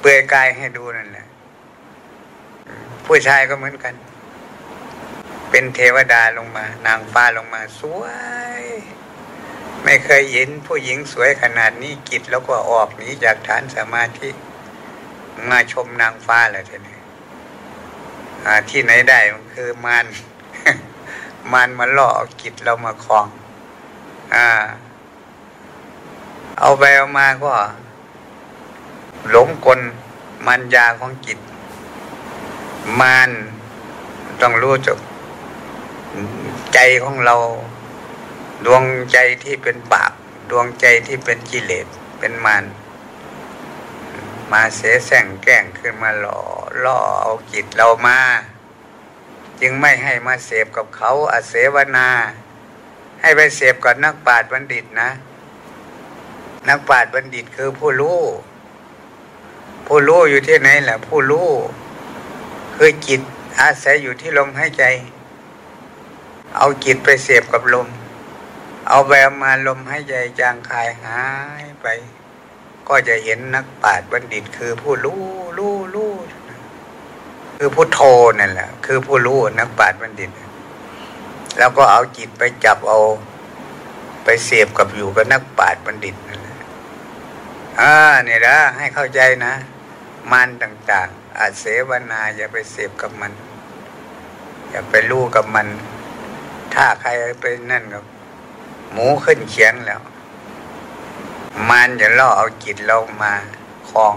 Speaker 1: เปื่อยกายให้ดูนั่นแหละผู้ชายก็เหมือนกัน เป็นเทวดาลงมา นางฟ้าลงมา สวย ไม่เคยเห็นผู้หญิงสวยขนาดนี้กิจแล้วก็ออกหนีจากฐานสมาธิมาชมนางฟ้าเลยทีนี้ที่ไหนได้มันคือมันมันมาล่ออากิจเรามาคลอง อ่า เอาไปเอามาก็ หลงกลมันยาของจิต มันต้องรู้จบใจของเรา ดวงใจที่เป็นบาปดวงใจที่เป็นกิเลสเป็นมันมาเสแสร้งแกล้งขึ้นมาหล่อล่อเอาจิตเรามา จึงไม่ให้มาเสพกับเขาอาเสวนา ให้ไปเสพกับนักปราชญ์บัณฑิตนะ นักปราชญ์บัณฑิตคือผู้รู้ผู้รู้อยู่ที่ไหนแหละผู้รู้คือจิตอาศัยอยู่ที่ลมหายใจ เอาจิตไปเสพกับลม เอาแบบมาลมหายใจจางคายหายไป ก็จะเห็นนักปราชญ์บัณฑิต คือผู้รู้รู้รู้คือผู้โทนั่นแหละ คือผู้รู้นักปราชญ์บัณฑิต แล้วก็เอาจิตไปจับเอา ไปเสียบกับอยู่กับนักปราชญ์บัณฑิตนั่นแหละอ่าเนี่ยนะให้เข้าใจนะ มันต่าง ๆ อาเสวนาอย่าไปเสียบกับมัน อย่าไปรู้กับมัน ถ้าใครไปนั่นกับหมูขึ้นเขียงแล้ว มันจะล่อเอาจิตเรามาคลอง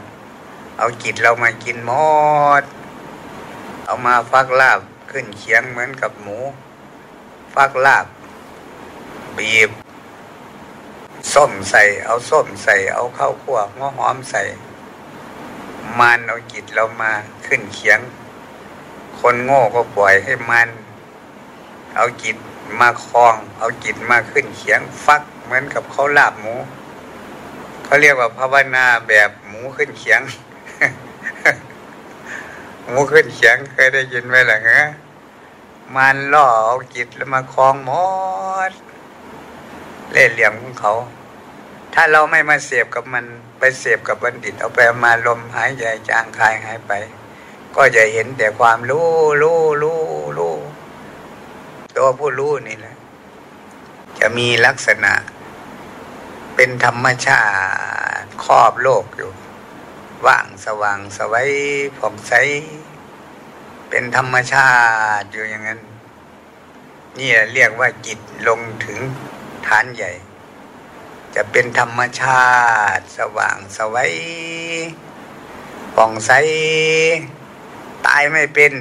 Speaker 1: เอาจิตเรามากินหมด เอามาฟักลาบขึ้นเคียงเหมือนกับหมู ฟักลาบบีบส้มใส่ เอาส้มใส่ เอาข้าวคั่วหัวหอมใส่ มันเอาจิตเรามาขึ้นเคียง คนโง่ก็ปล่อยให้มัน เอาจิตมาคลอง เอาจิตมาขึ้นเคียงฟักเหมือนกับเขาลาบหมูเขาเรียกว่าภาวนาแบบหมูขึ้นเขียง หมูขึ้นเขียงเคยได้ยินไหมล่ะฮะ มันล่อเอาจิตแล้วมาคลองหมดเล่เหลี่ยมของเขา ถ้าเราไม่มาเสียบกับมันไปเสียบกับบัณฑิต เอาไปมาลมหายใจจางคายหายไป ก็จะเห็นแต่ความรู้รู้รู้รู้ตัวผู้รู้นี่แหละ จะมีลักษณะ เป็นธรรมชาติครอบโลกอยู่ ว่างสว่างสวัยผ่องใส เป็นธรรมชาติอยู่อย่างนั้นนี่เรียกว่าจิตลงถึงฐานใหญ่ จะเป็นธรรมชาติสว่างสวัยผ่องใส ตายไม่เป็น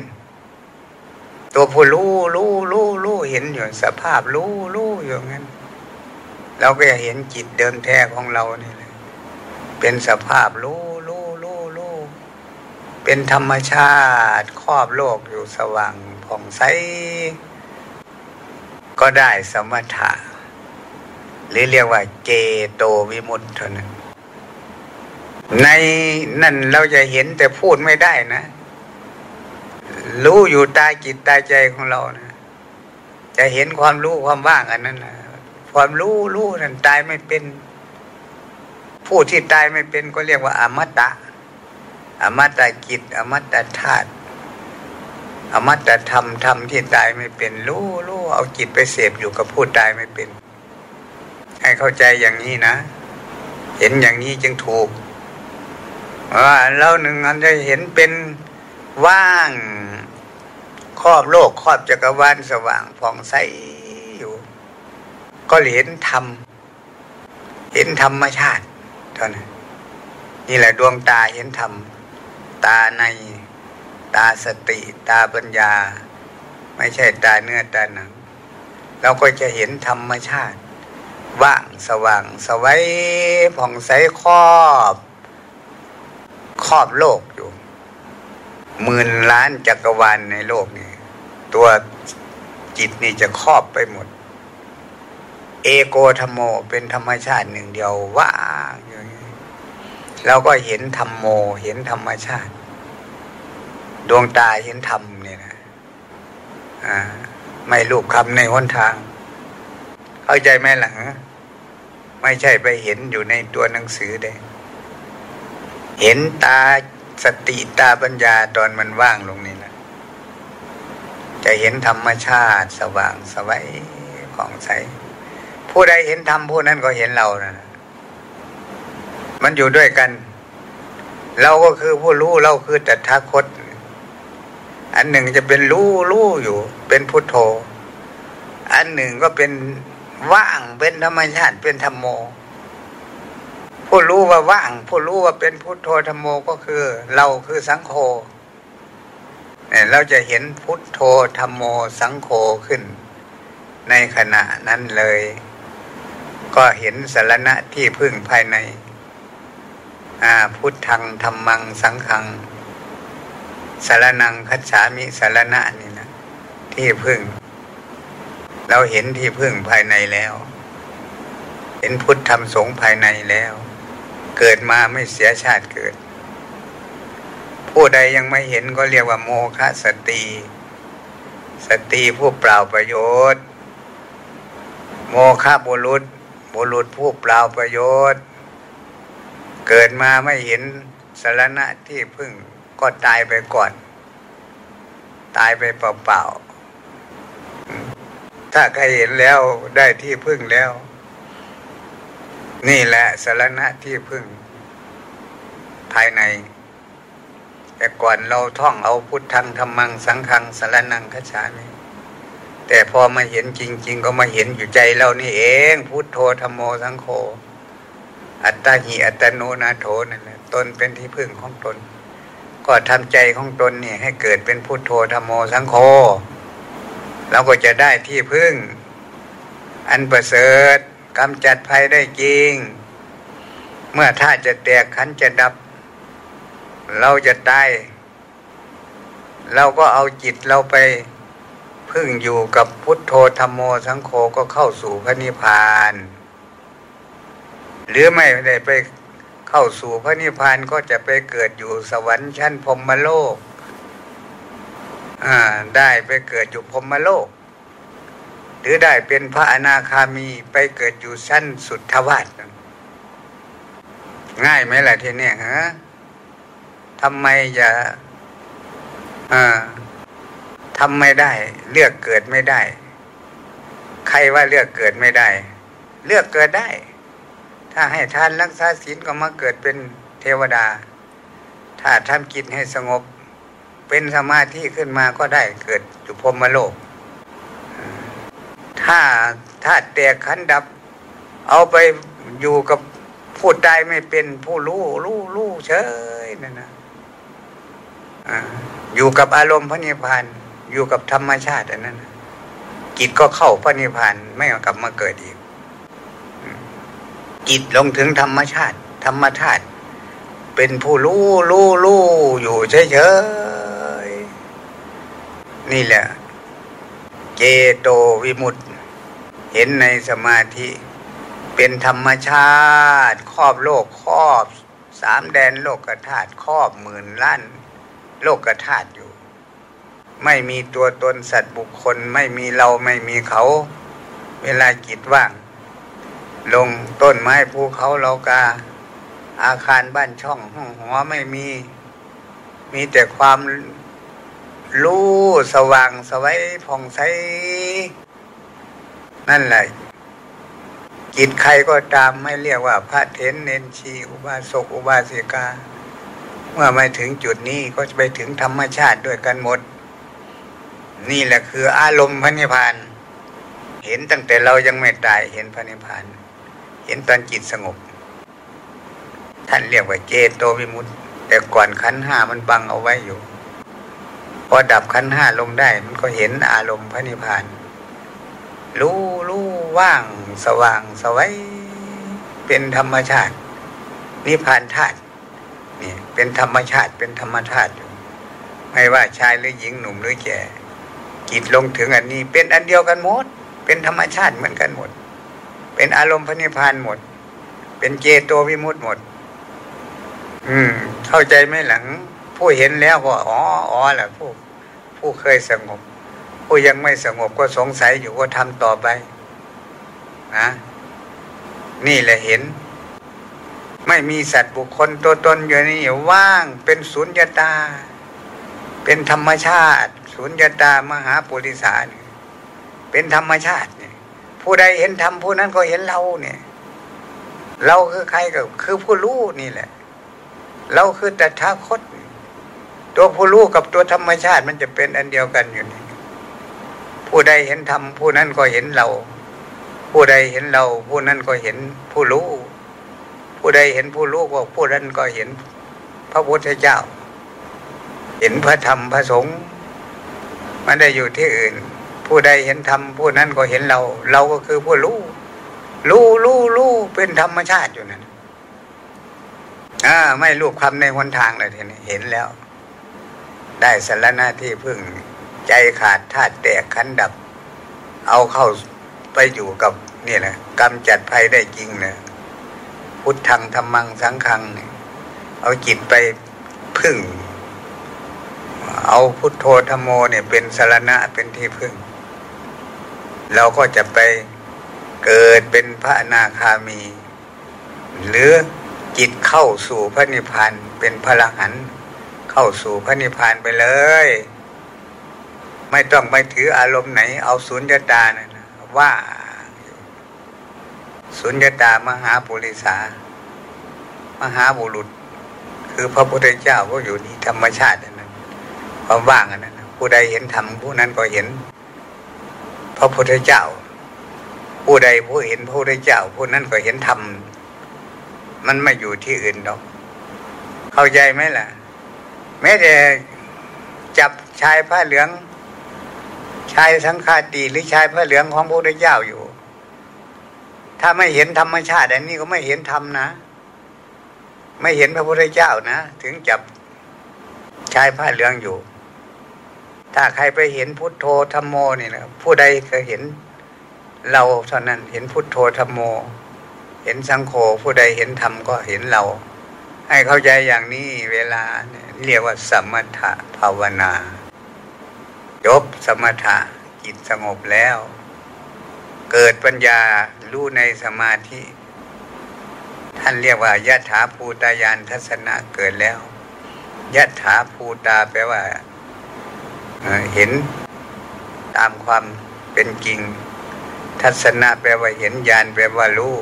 Speaker 1: ตัวผู้รู้รู้รู้รู้เห็นอยู่สภาพรู้รู้อยู่งั้น เราก็จะเห็นจิตเดิมแท้ของเรานี่เลยเป็นสภาพรู้ เป็นธรรมชาติครอบโลกอยู่สว่างผ่องใส ก็ได้สมถะ หรือเรียกว่าเจโตวิมุตต์เท่านั้นในนั่นเราจะเห็นแต่พูดไม่ได้นะ รู้อยู่ตาจิตตาใจของเรานะจะเห็นความรู้ความว่างอันนั้นนะความรู้รู้นั่นตายไม่เป็น ผู้ที่ตายไม่เป็นก็เรียกว่าอมตะ อมตะจิต อมตะธาตุอมตะธรรมธรรมที่ตายไม่เป็นรู้รู้เอาจิตไปเสพอยู่กับผู้ตายไม่เป็น ให้เข้าใจอย่างนี้นะ เห็นอย่างนี้จึงถูกว่าเราหนึ่งอันจะเห็นเป็นว่างครอบโลกครอบจักรวาลสว่างผ่องใสอยู่ ก็เห็นธรรม เห็นธรรมชาติเท่านั้นนี่แหละดวงตาเห็นธรรม ตาในตาสติตาปัญญา ไม่ใช่ตาเนื้อตาหนัง เราก็จะเห็นธรรมชาติ ว่างสว่างสวัยผ่องใสครอบ ครอบโลกอยู่หมื่นล้านจักรวาลในโลกนี้ตัวจิตนี่จะครอบไปหมด เอโกธรรมโมเป็นธรรมชาติหนึ่งเดียวว่าง เราก็เห็นธรรมโม เห็นธรรมชาติ ดวงตาเห็นธรรมเนี่ยนะอ่าไม่ลูกคำในหนทาง เข้าใจไหมหลังไม่ใช่ไปเห็นอยู่ในตัวหนังสือได้เห็นตาสติตาปัญญาตอนมันว่างลงนี่นะจะเห็นธรรมชาติสว่างสวัยของใส ผู้ใดเห็นธรรมผู้นั้นก็เห็นเรานะ มันอยู่ด้วยกัน เราก็คือผู้รู้เราคือแต่ทาคต อันหนึ่งจะเป็นรู้รู้อยู่ เป็นพุทโธ อันหนึ่งก็เป็นว่างเป็นธรรมชาติเป็นธรรมโม ผู้รู้ว่าว่าง ผู้รู้ว่าเป็นพุทโธธรรมโมก็คือ เราคือสังโฆเนี่ยเราจะเห็นพุทโธธรรมโมสังโฆขึ้น ในขณะนั้นเลย ก็เห็นสารณะที่พึ่งภายในาพุทธังธรรมังสังขังสารนังคัจฉามิสารณะนี่นะที่พึ่ง เราเห็นที่พึ่งภายในแล้ว เห็นพุทธธรรมสงภายในแล้ว เกิดมาไม่เสียชาติเกิด ผู้ใดยังไม่เห็นก็เรียกว่าโมฆะสติ สติผู้เปล่าประโยชน์ โมฆะบุรุษ บุรุษผู้เปล่าประโยชน์ เกิดมาไม่เห็นสารณะที่พึ่งก็ตายไปก่อน ตายไปเปล่าๆถ้าใครเห็นแล้วได้ที่พึ่งแล้ว นี่แหละสารณะที่พึ่ง ภายใน แต่ก่อนเราท่องเอาพุทธังธรรมังสังฆังสารนังคฉามิแต่พอมาเห็นจริง ๆ ก็มาเห็นอยู่ใจเรานี่เอง พุทโธธรรมโมสังโฆ อัตตาหิอัตโนนาโถนั่นแหละตนเป็นที่พึ่งของตน ก็ทำใจของตนนี่ให้เกิดเป็นพุทโธธรรมโมสังโฆเราก็จะได้ที่พึ่ง อันประเสริฐกำจัดภัยได้จริง เมื่อถ้าจะแตกขันจะดับ เราจะตายเราก็เอาจิตเราไปพึ่งอยู่กับพุทโธธรรมโมสังโฆก็เข้าสู่พระนิพพาน หรือไม่ได้ไปเข้าสู่พระนิพพานก็จะไปเกิดอยู่สวรรค์ชั้นพรมโลกอ่าได้ไปเกิดอยู่พรมโลก หรือได้เป็นพระอนาคามีไปเกิดอยู่ชั้นสุดทวารง่ายไหมล่ะทีนี้ฮะทำไมจะทำไม่ได้ เลือกเกิดไม่ได้ ใครว่าเลือกเกิดไม่ได้ เลือกเกิดได้ ถ้าให้ทานรักษาศีลก็มาเกิดเป็นเทวดา ถ้าทำกิจให้สงบ เป็นสมาธิขึ้นมาก็ได้เกิดอยู่พรมโลก ถ้าถ้าแตกขันดับ เอาไปอยู่กับพูดได้ไม่เป็นผู้รู้รู้รู้เฉยนั่นนะอยู่กับอารมณ์พระนิพพานอยู่กับธรรมชาติอันนั้นจิตก็เข้าพระนิพพานไม่กลับมาเกิดอีก จิตลงถึงธรรมชาติ ธรรมชาติ เป็นผู้รู้รู้รู้อยู่เฉยเฉยนี่แหละเจโตวิมุตตเห็นในสมาธิ เป็นธรรมชาติ ครอบโลกครอบสามแดนโลกธาตุครอบหมื่นล้านโลกธาตุอยู่ ไม่มีตัวตนสัตว์บุคคล ไม่มีเราไม่มีเขา เวลาจิตว่าง ลงต้นไม้ภูเขาเรากา อาคารบ้านช่องห้องหัวไม่มี มีแต่ความรู้สว่างสวัยผ่องใส นั่นแหละจิตใครก็ตามไม่เรียกว่าพระเทนเนนชี อุบาสกอุบาสิกา เมื่อมาถึงจุดนี้ก็จะไปถึงธรรมชาติด้วยกันหมด นี่แหละคืออารมณ์พระนิพพาน เห็นตั้งแต่เรายังไม่ตายเห็นพระนิพพาน เห็นตอนจิตสงบ ท่านเรียกว่าเจโตวิมุตต์แต่ก่อนขันห้ามันบังเอาไว้อยู่ พอดับขันห้าลงได้ มันก็เห็นอารมณ์พระนิพพาน รู้รู้ว่างสว่างสวัยเป็นธรรมชาติ นิพพานธาตุนี่เป็นธรรมชาติเป็นธรรมชาติอยู่ไม่ว่าชายหรือหญิงหนุ่มหรือแก่จิตลงถึงอันนี้เป็นอันเดียวกันหมด เป็นธรรมชาติเหมือนกันหมด เป็นอารมณ์พระนิพพานหมด เป็นเจโตวิมุตต์หมด อืม เข้าใจไหมหลัง ผู้เห็นแล้วก็อ๋ออ๋อแหละผู้ ผู้เคยสงบ ผู้ยังไม่สงบก็สงสัยอยู่ก็ทำต่อไปนะนี่แหละเห็น ไม่มีสัตว์บุคคลตัวตนอยู่นี่ว่างเป็นสุญญตา เป็นธรรมชาติสุญญตามหาปุริสานเป็นธรรมชาติ ผู้ใดเห็นธรรมผู้นั้นก็เห็นเราเนี่ย เราคือใครก็คือผู้รู้นี่แหละ เราคือตถาคต ตัวผู้รู้กับตัวธรรมชาติมันจะเป็นอันเดียวกันอยู่นี่ผู้ใดเห็นธรรมผู้นั้นก็เห็นเรา ผู้ใดเห็นเรา ผู้นั้นก็เห็นผู้รู้ ผู้ใดเห็นผู้รู้ก็ผู้นั้นก็เห็น พระพุทธเจ้า เห็นพระธรรมพระสงฆ์มันได้อยู่ที่อื่น ผู้ใดเห็นธรรมผู้นั้นก็เห็นเรา เราก็คือผู้รู้รู้รู้รู้เป็นธรรมชาติอยู่นั่นอ่าไม่รูปคำในหนทางเลยทีนี้เห็นแล้ว ได้สารหน้าที่พึ่งใจขาดธาตุแตกขันดับ เอาเข้าไปอยู่กับนี่แหละกำจัดภัยได้จริงเนี่ยพุทธังธรรมังสังขังเนี่ยเอาจิตไปพึ่ง เอาพุทโธธรรมโมเนี่ยเป็นสารณะเป็นที่พึ่ง เราก็จะไปเกิดเป็นพระนาคามี หรือจิตเข้าสู่พระนิพพานเป็นพระรหันเข้าสู่พระนิพพานไปเลย ไม่ต้องไปถืออารมณ์ไหน เอาสุญญตานะว่าสุญญตามหาปุริสามหาบุรุษ คือพระพุทธเจ้าก็อยู่ที่ธรรมชาตินั้นความว่างนั้นผู้ใดเห็นธรรมผู้นั้นก็เห็น พระพุทธเจ้า ผู้ใดผู้เห็นพระพุทธเจ้า ผู้นั้นก็เห็นธรรมมันไม่อยู่ที่อื่นดอก เข้าใจไหมล่ะ แม้แต่จับชายผ้าเหลือง ชายสังฆาตีหรือชายพระเหลืองของพระพุทธเจ้าอยู่ ถ้าไม่เห็นธรรมชาติอันนี้ก็ไม่เห็นธรรมนะ ไม่เห็นพระพุทธเจ้านะ ถึงจับชายผ้าเหลืองอยู่ ถ้าใครไปเห็นพุทโธธรรมโมนี่นะผู้ใดเคยเห็นเราเท่านั้นเห็นพุทโธธรรมโม เห็นสังโฆผู้ใดเห็นธรรมก็เห็นเรา ให้เข้าใจอย่างนี้เวลาเรียกว่า สมถะภาวนาจบสมถะจิตสงบแล้ว เกิดปัญญารู้ในสมาธิ ท่านเรียกว่ายะถาภูตายานทัศนะเกิดแล้วยะถาภูตาแปลว่า เห็นตามความเป็นจริง ทัศนะแปลว่าเห็นญาณแปลว่ารู้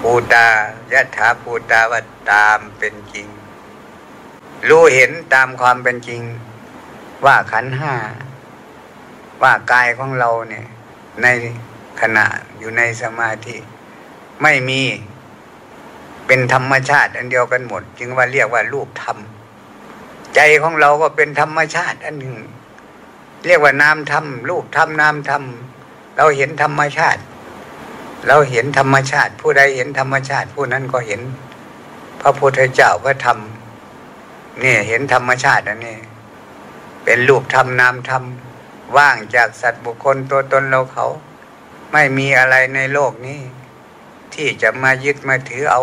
Speaker 1: ภูตายะถาภูตาว่าตามเป็นจริง รู้เห็นตามความเป็นจริง ว่าขันห้า ว่ากายของเราเนี่ย ในขณะอยู่ในสมาธิ ไม่มีเป็นธรรมชาติ อันเดียวกันหมด จึงว่าเรียกว่ารูปธรรม ใจของเราก็เป็นธรรมชาติ อันหนึ่ง เรียกว่านามธรรมรูปธรรมนามธรรมเราเห็นธรรมชาติ เราเห็นธรรมชาติ ผู้ใดเห็นธรรมชาติ ผู้นั้นก็เห็น พระพุทธเจ้าพระธรรมนี่เห็นธรรมชาติอันนี้เป็นรูปธรรมนามธรรมว่างจากสัตว์บุคคลตัวตนเราเขา ไม่มีอะไรในโลกนี้ ที่จะมายึดมาถือเอา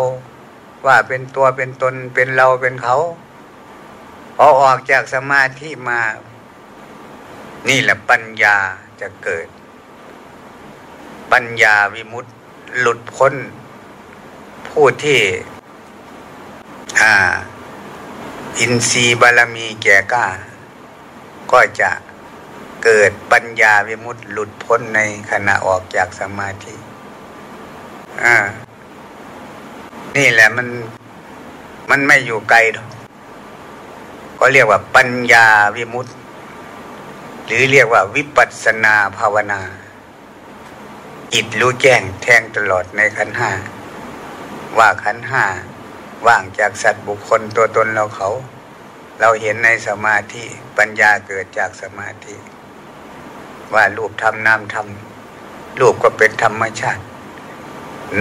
Speaker 1: ว่าเป็นตัวเป็นตนเป็นเราเป็นเขา พอออกจากสมาธิมา นี่แหละปัญญาจะเกิด ปัญญาวิมุตติหลุดพ้น ผู้ที่อินทรีย์บารมีแก่กล้า ก็จะเกิดปัญญาวิมุตติหลุดพ้นในขณะออกจากสมาธิอ่านี่แหละมันมันไม่อยู่ไกลหรอก ก็เรียกว่าปัญญาวิมุตติ หรือเรียกว่าวิปัสนาภาวนา อิดรู้แจ้งแทงตลอดในขันห้าว่าขันห้าว่างจากสัตว์บุคคลตัวตนเราเขา เราเห็นในสมาธิปัญญาเกิดจากสมาธิ ว่ารูปทำนามทำรูปก็เป็นธรรมชาติ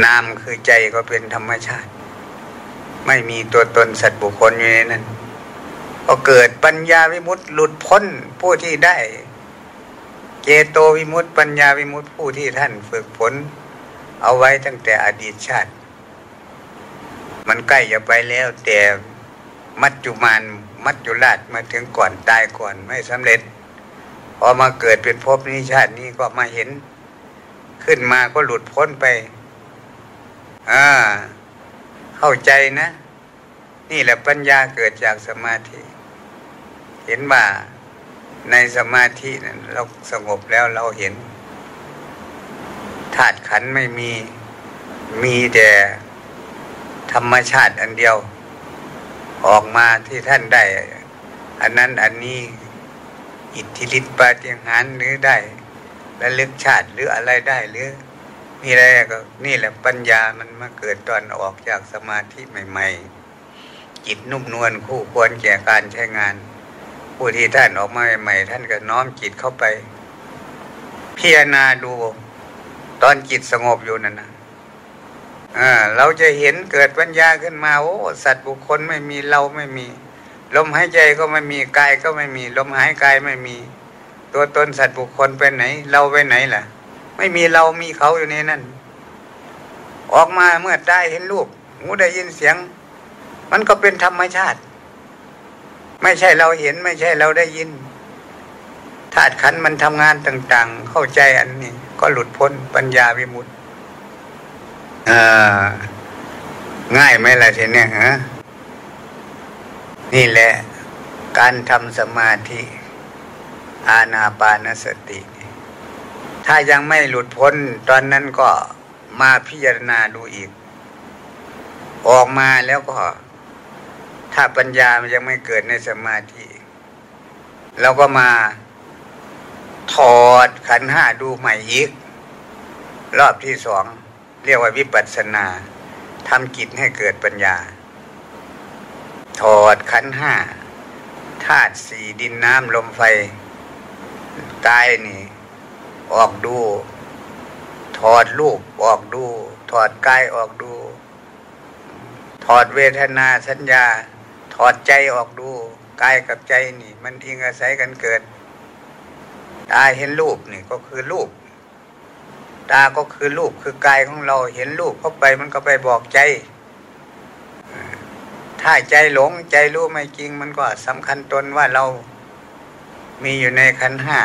Speaker 1: นามคือใจก็เป็นธรรมชาติ ไม่มีตัวตนสัตว์บุคคลอยู่ในนั้น ก็เกิดปัญญาวิมุตติหลุดพ้นผู้ที่ได้ เจโตวิมุตติปัญญาวิมุตติผู้ที่ท่านฝึกฝนเอาไว้ตั้งแต่อดีตชาติ มันใกล้จะไปแล้ว แต่มัจจุมานมัจจุราชมาถึงก่อนตายก่อนไม่สำเร็จพอมาเกิดเป็นภพนี้ชาตินี้ก็มาเห็น ขึ้นมาก็หลุดพ้นไปอ่าเข้าใจนะ นี่แหละปัญญาเกิดจากสมาธิ เห็นว่าในสมาธินั้นเราสงบแล้วเราเห็นธาตุขันไม่มีมีแต่ธรรมชาติอันเดียว ออกมาที่ท่านได้ อันนั้นอันนี้อิทธิฤทธิปาฏิหาริย์หรือได้และลึกชาติหรืออะไรได้หรือมีอะไรก็นี่แหละปัญญามันมาเกิดตอนออกจากสมาธิใหม่ ๆ จิตนุ่มนวลคู่ควรแก่การใช้งาน ผู้ที่ท่านออกมาใหม่ท่านก็น้อมจิตเข้าไป พิจารณาดู ตอนจิตสงบอยู่นั่นนะเราจะเห็นเกิดปัญญาขึ้นมาโอ้สัตว์บุคคลไม่มีเราไม่มี ลมหายใจก็ไม่มีกายก็ไม่มี ลมหายกายไม่มี ตัวตนสัตว์บุคคลไปไหน เราไปไหนล่ะ ไม่มีเรามีเขาอยู่ในนั้นออกมาเมื่อได้เห็นรูปหูได้ยินเสียง มันก็เป็นธรรมชาติ ไม่ใช่เราเห็นไม่ใช่เราได้ยินธาตุขันมันทำงานต่าง ๆ เข้าใจอันนี้ ก็หลุดพ้นปัญญาวิมุตติง่ายไหมล่ะทีเนี้ยฮะนี่แหละ การทำสมาธิ อาณาปานสติ ถ้ายังไม่หลุดพ้น ตอนนั้นก็มาพิจารณาดูอีก ออกมาแล้วก็ ถ้าปัญญามันยังไม่เกิดในสมาธิเราก็มาถอดขันห้าดูใหม่อีก รอบที่สองเรียกว่าวิปัสสนาทำกิจให้เกิดปัญญา ถอดขันห้าธาตุสี่ดินน้ำลมไฟกายนี่ ออกดู ถอดรูปออกดู ถอดกายออกดู ถอดเวทนาสัญญา ถอดใจออกดูกายกับใจนี่ มันอิงอาศัยกันเกิด ตาเห็นรูปนี่ก็คือรูป ตาก็คือรูปคือกายของเราเห็นรูปเข้าไปมันก็ไปบอกใจ ถ้าใจหลงใจรู้ไม่จริง มันก็สำคัญตนว่าเรามีอยู่ในขันห้า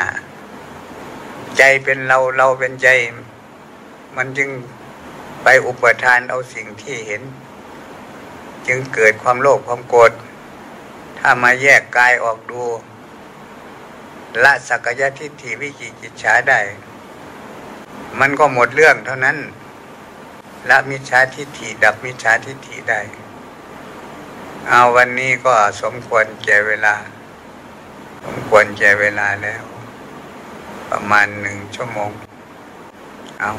Speaker 1: ใจเป็นเราเราเป็นใจ มันจึงไปอุปทานเอาสิ่งที่เห็น จึงเกิดความโลภความโกรธถ้ามาแยกกายออกดู ละสักยะทิฏฐิวิจิกิจฉาได้ มันก็หมดเรื่องเท่านั้น ละมิจฉาทิฏฐิดับมิจฉาทิฏฐิได้ เอาวันนี้ก็สมควรแก่เวลา สมควรแก่เวลาแล้ว ประมาณหนึ่งชั่วโมง เอา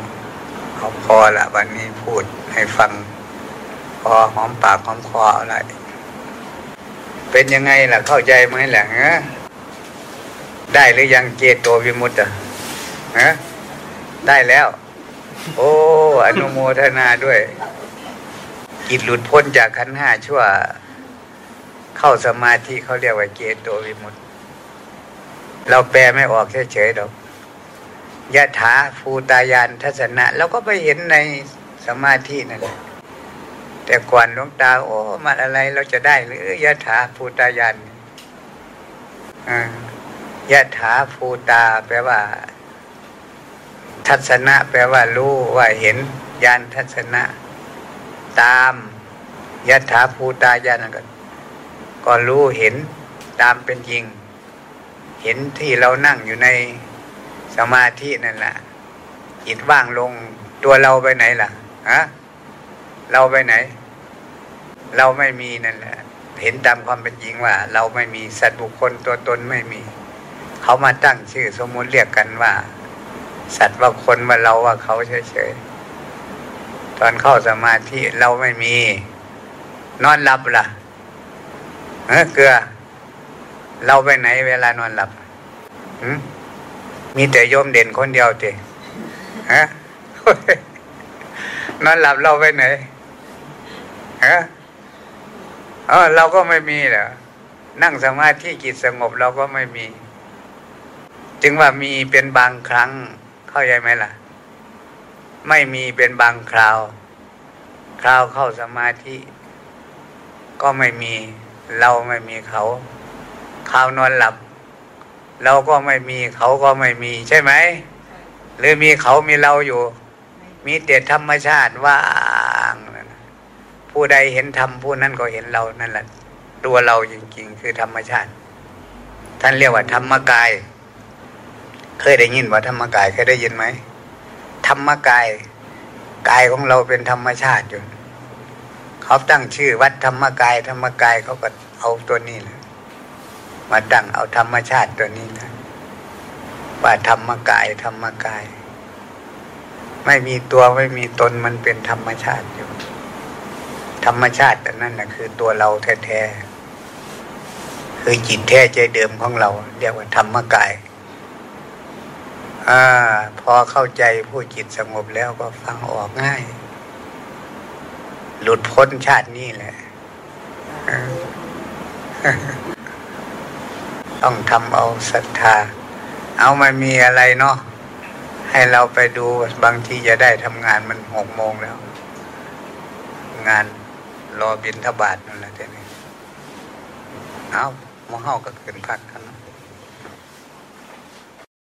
Speaker 1: เอาพอละวันนี้พูดให้ฟัง พอหอมปากหอมคออะไร เป็นยังไงล่ะ เข้าใจไหมแหละฮะได้หรือยังเจโตวิมุตต์อะฮะได้แล้ว โอ้อนุโมทนาด้วยกิจหลุดพ้นจากขันห้าชั่ว เข้าสมาธิเขาเรียกว่าเจโตวิมุตต์เราแปลไม่ออกเฉยๆดอกยะถาภูตายานทัศนะเราก็ไปเห็นในสมาธินั่นแหละ แต่ก่อนหลวงตา โอ้มันอะไรเราจะได้หรือยะถาภูตายานยะถาภูตา แปลว่า ทัศนะ แปลว่า รู้ว่าเห็นยานทัศนะ ตามยะถาภูตายานก็ก็รู้เห็นตามเป็นจริง เห็นที่เรานั่งอยู่ในสมาธินั่นแหละจิตว่างลงตัวเราไปไหนล่ะฮะ เราไปไหน เราไม่มีนั่นแหละ เห็นตามความเป็นจริงว่า เราไม่มีสัตว์บุคคลตัวตนไม่มี เขามาตั้งชื่อสมมุติเรียกกันว่า สัตว์ว่าคนว่าเราว่าเขาเฉยๆตอนเข้าสมาธิเราไม่มี นอนหลับล่ะเออเกลือ เราไปไหนเวลานอนหลับมีแต่โยมเด่นคนเดียวเตฮะนอนหลับเราไปไหน ฮะอ๋อเราก็ไม่มีเหรอนั่งสมาธิจิตสงบเราก็ไม่มี จึงว่ามีเป็นบางครั้ง เข้าใจไหมล่ะ ไม่มีเป็นบางคราว คราวเข้าสมาธิ ก็ไม่มีเราไม่มีเขา คราวนอนหลับ เราก็ไม่มีเขาก็ไม่มีใช่ไหม หรือมีเขามีเราอยู่ มีแต่ธรรมชาติว่าง ผู้ใดเห็นธรรมผู้นั้นก็เห็นเรานั่นแหละ ตัวเราจริงๆ คือธรรมชาติ ท่านเรียกว่าธรรมกาย เคยได้ยินว่าธรรมกายเคยได้ยินไหมธรรมกายกายของเราเป็นธรรมชาติอยู่เขาตั้งชื่อวัดธรรมกาย ธรรมกายเขาก็เอาตัวนี้แหละมาตั้งเอาธรรมชาติตัวนี้นะว่าธรรมกาย ธรรมกาย ไม่มีตัวไม่มีตนมันเป็นธรรมชาติอยู่ ธรรมชาติแต่นั่นนะคือตัวเราแท้ๆคือจิตแท้ใจเดิมของเรา เรียกว่าธรรมกายอพอเข้าใจผู้จิตสงบแล้วก็ฟังออกง่าย หลุดพ้นชาตินี้แหละต้องทำเอาศรัทธา เอามามีอะไรเนาะให้เราไปดูบางทีจะได้ทำงานมันหกโมงแล้ว งาน รอบินทบาทนั่นแหละทีนี้เอาหมอเฮาก็เกินพักกัน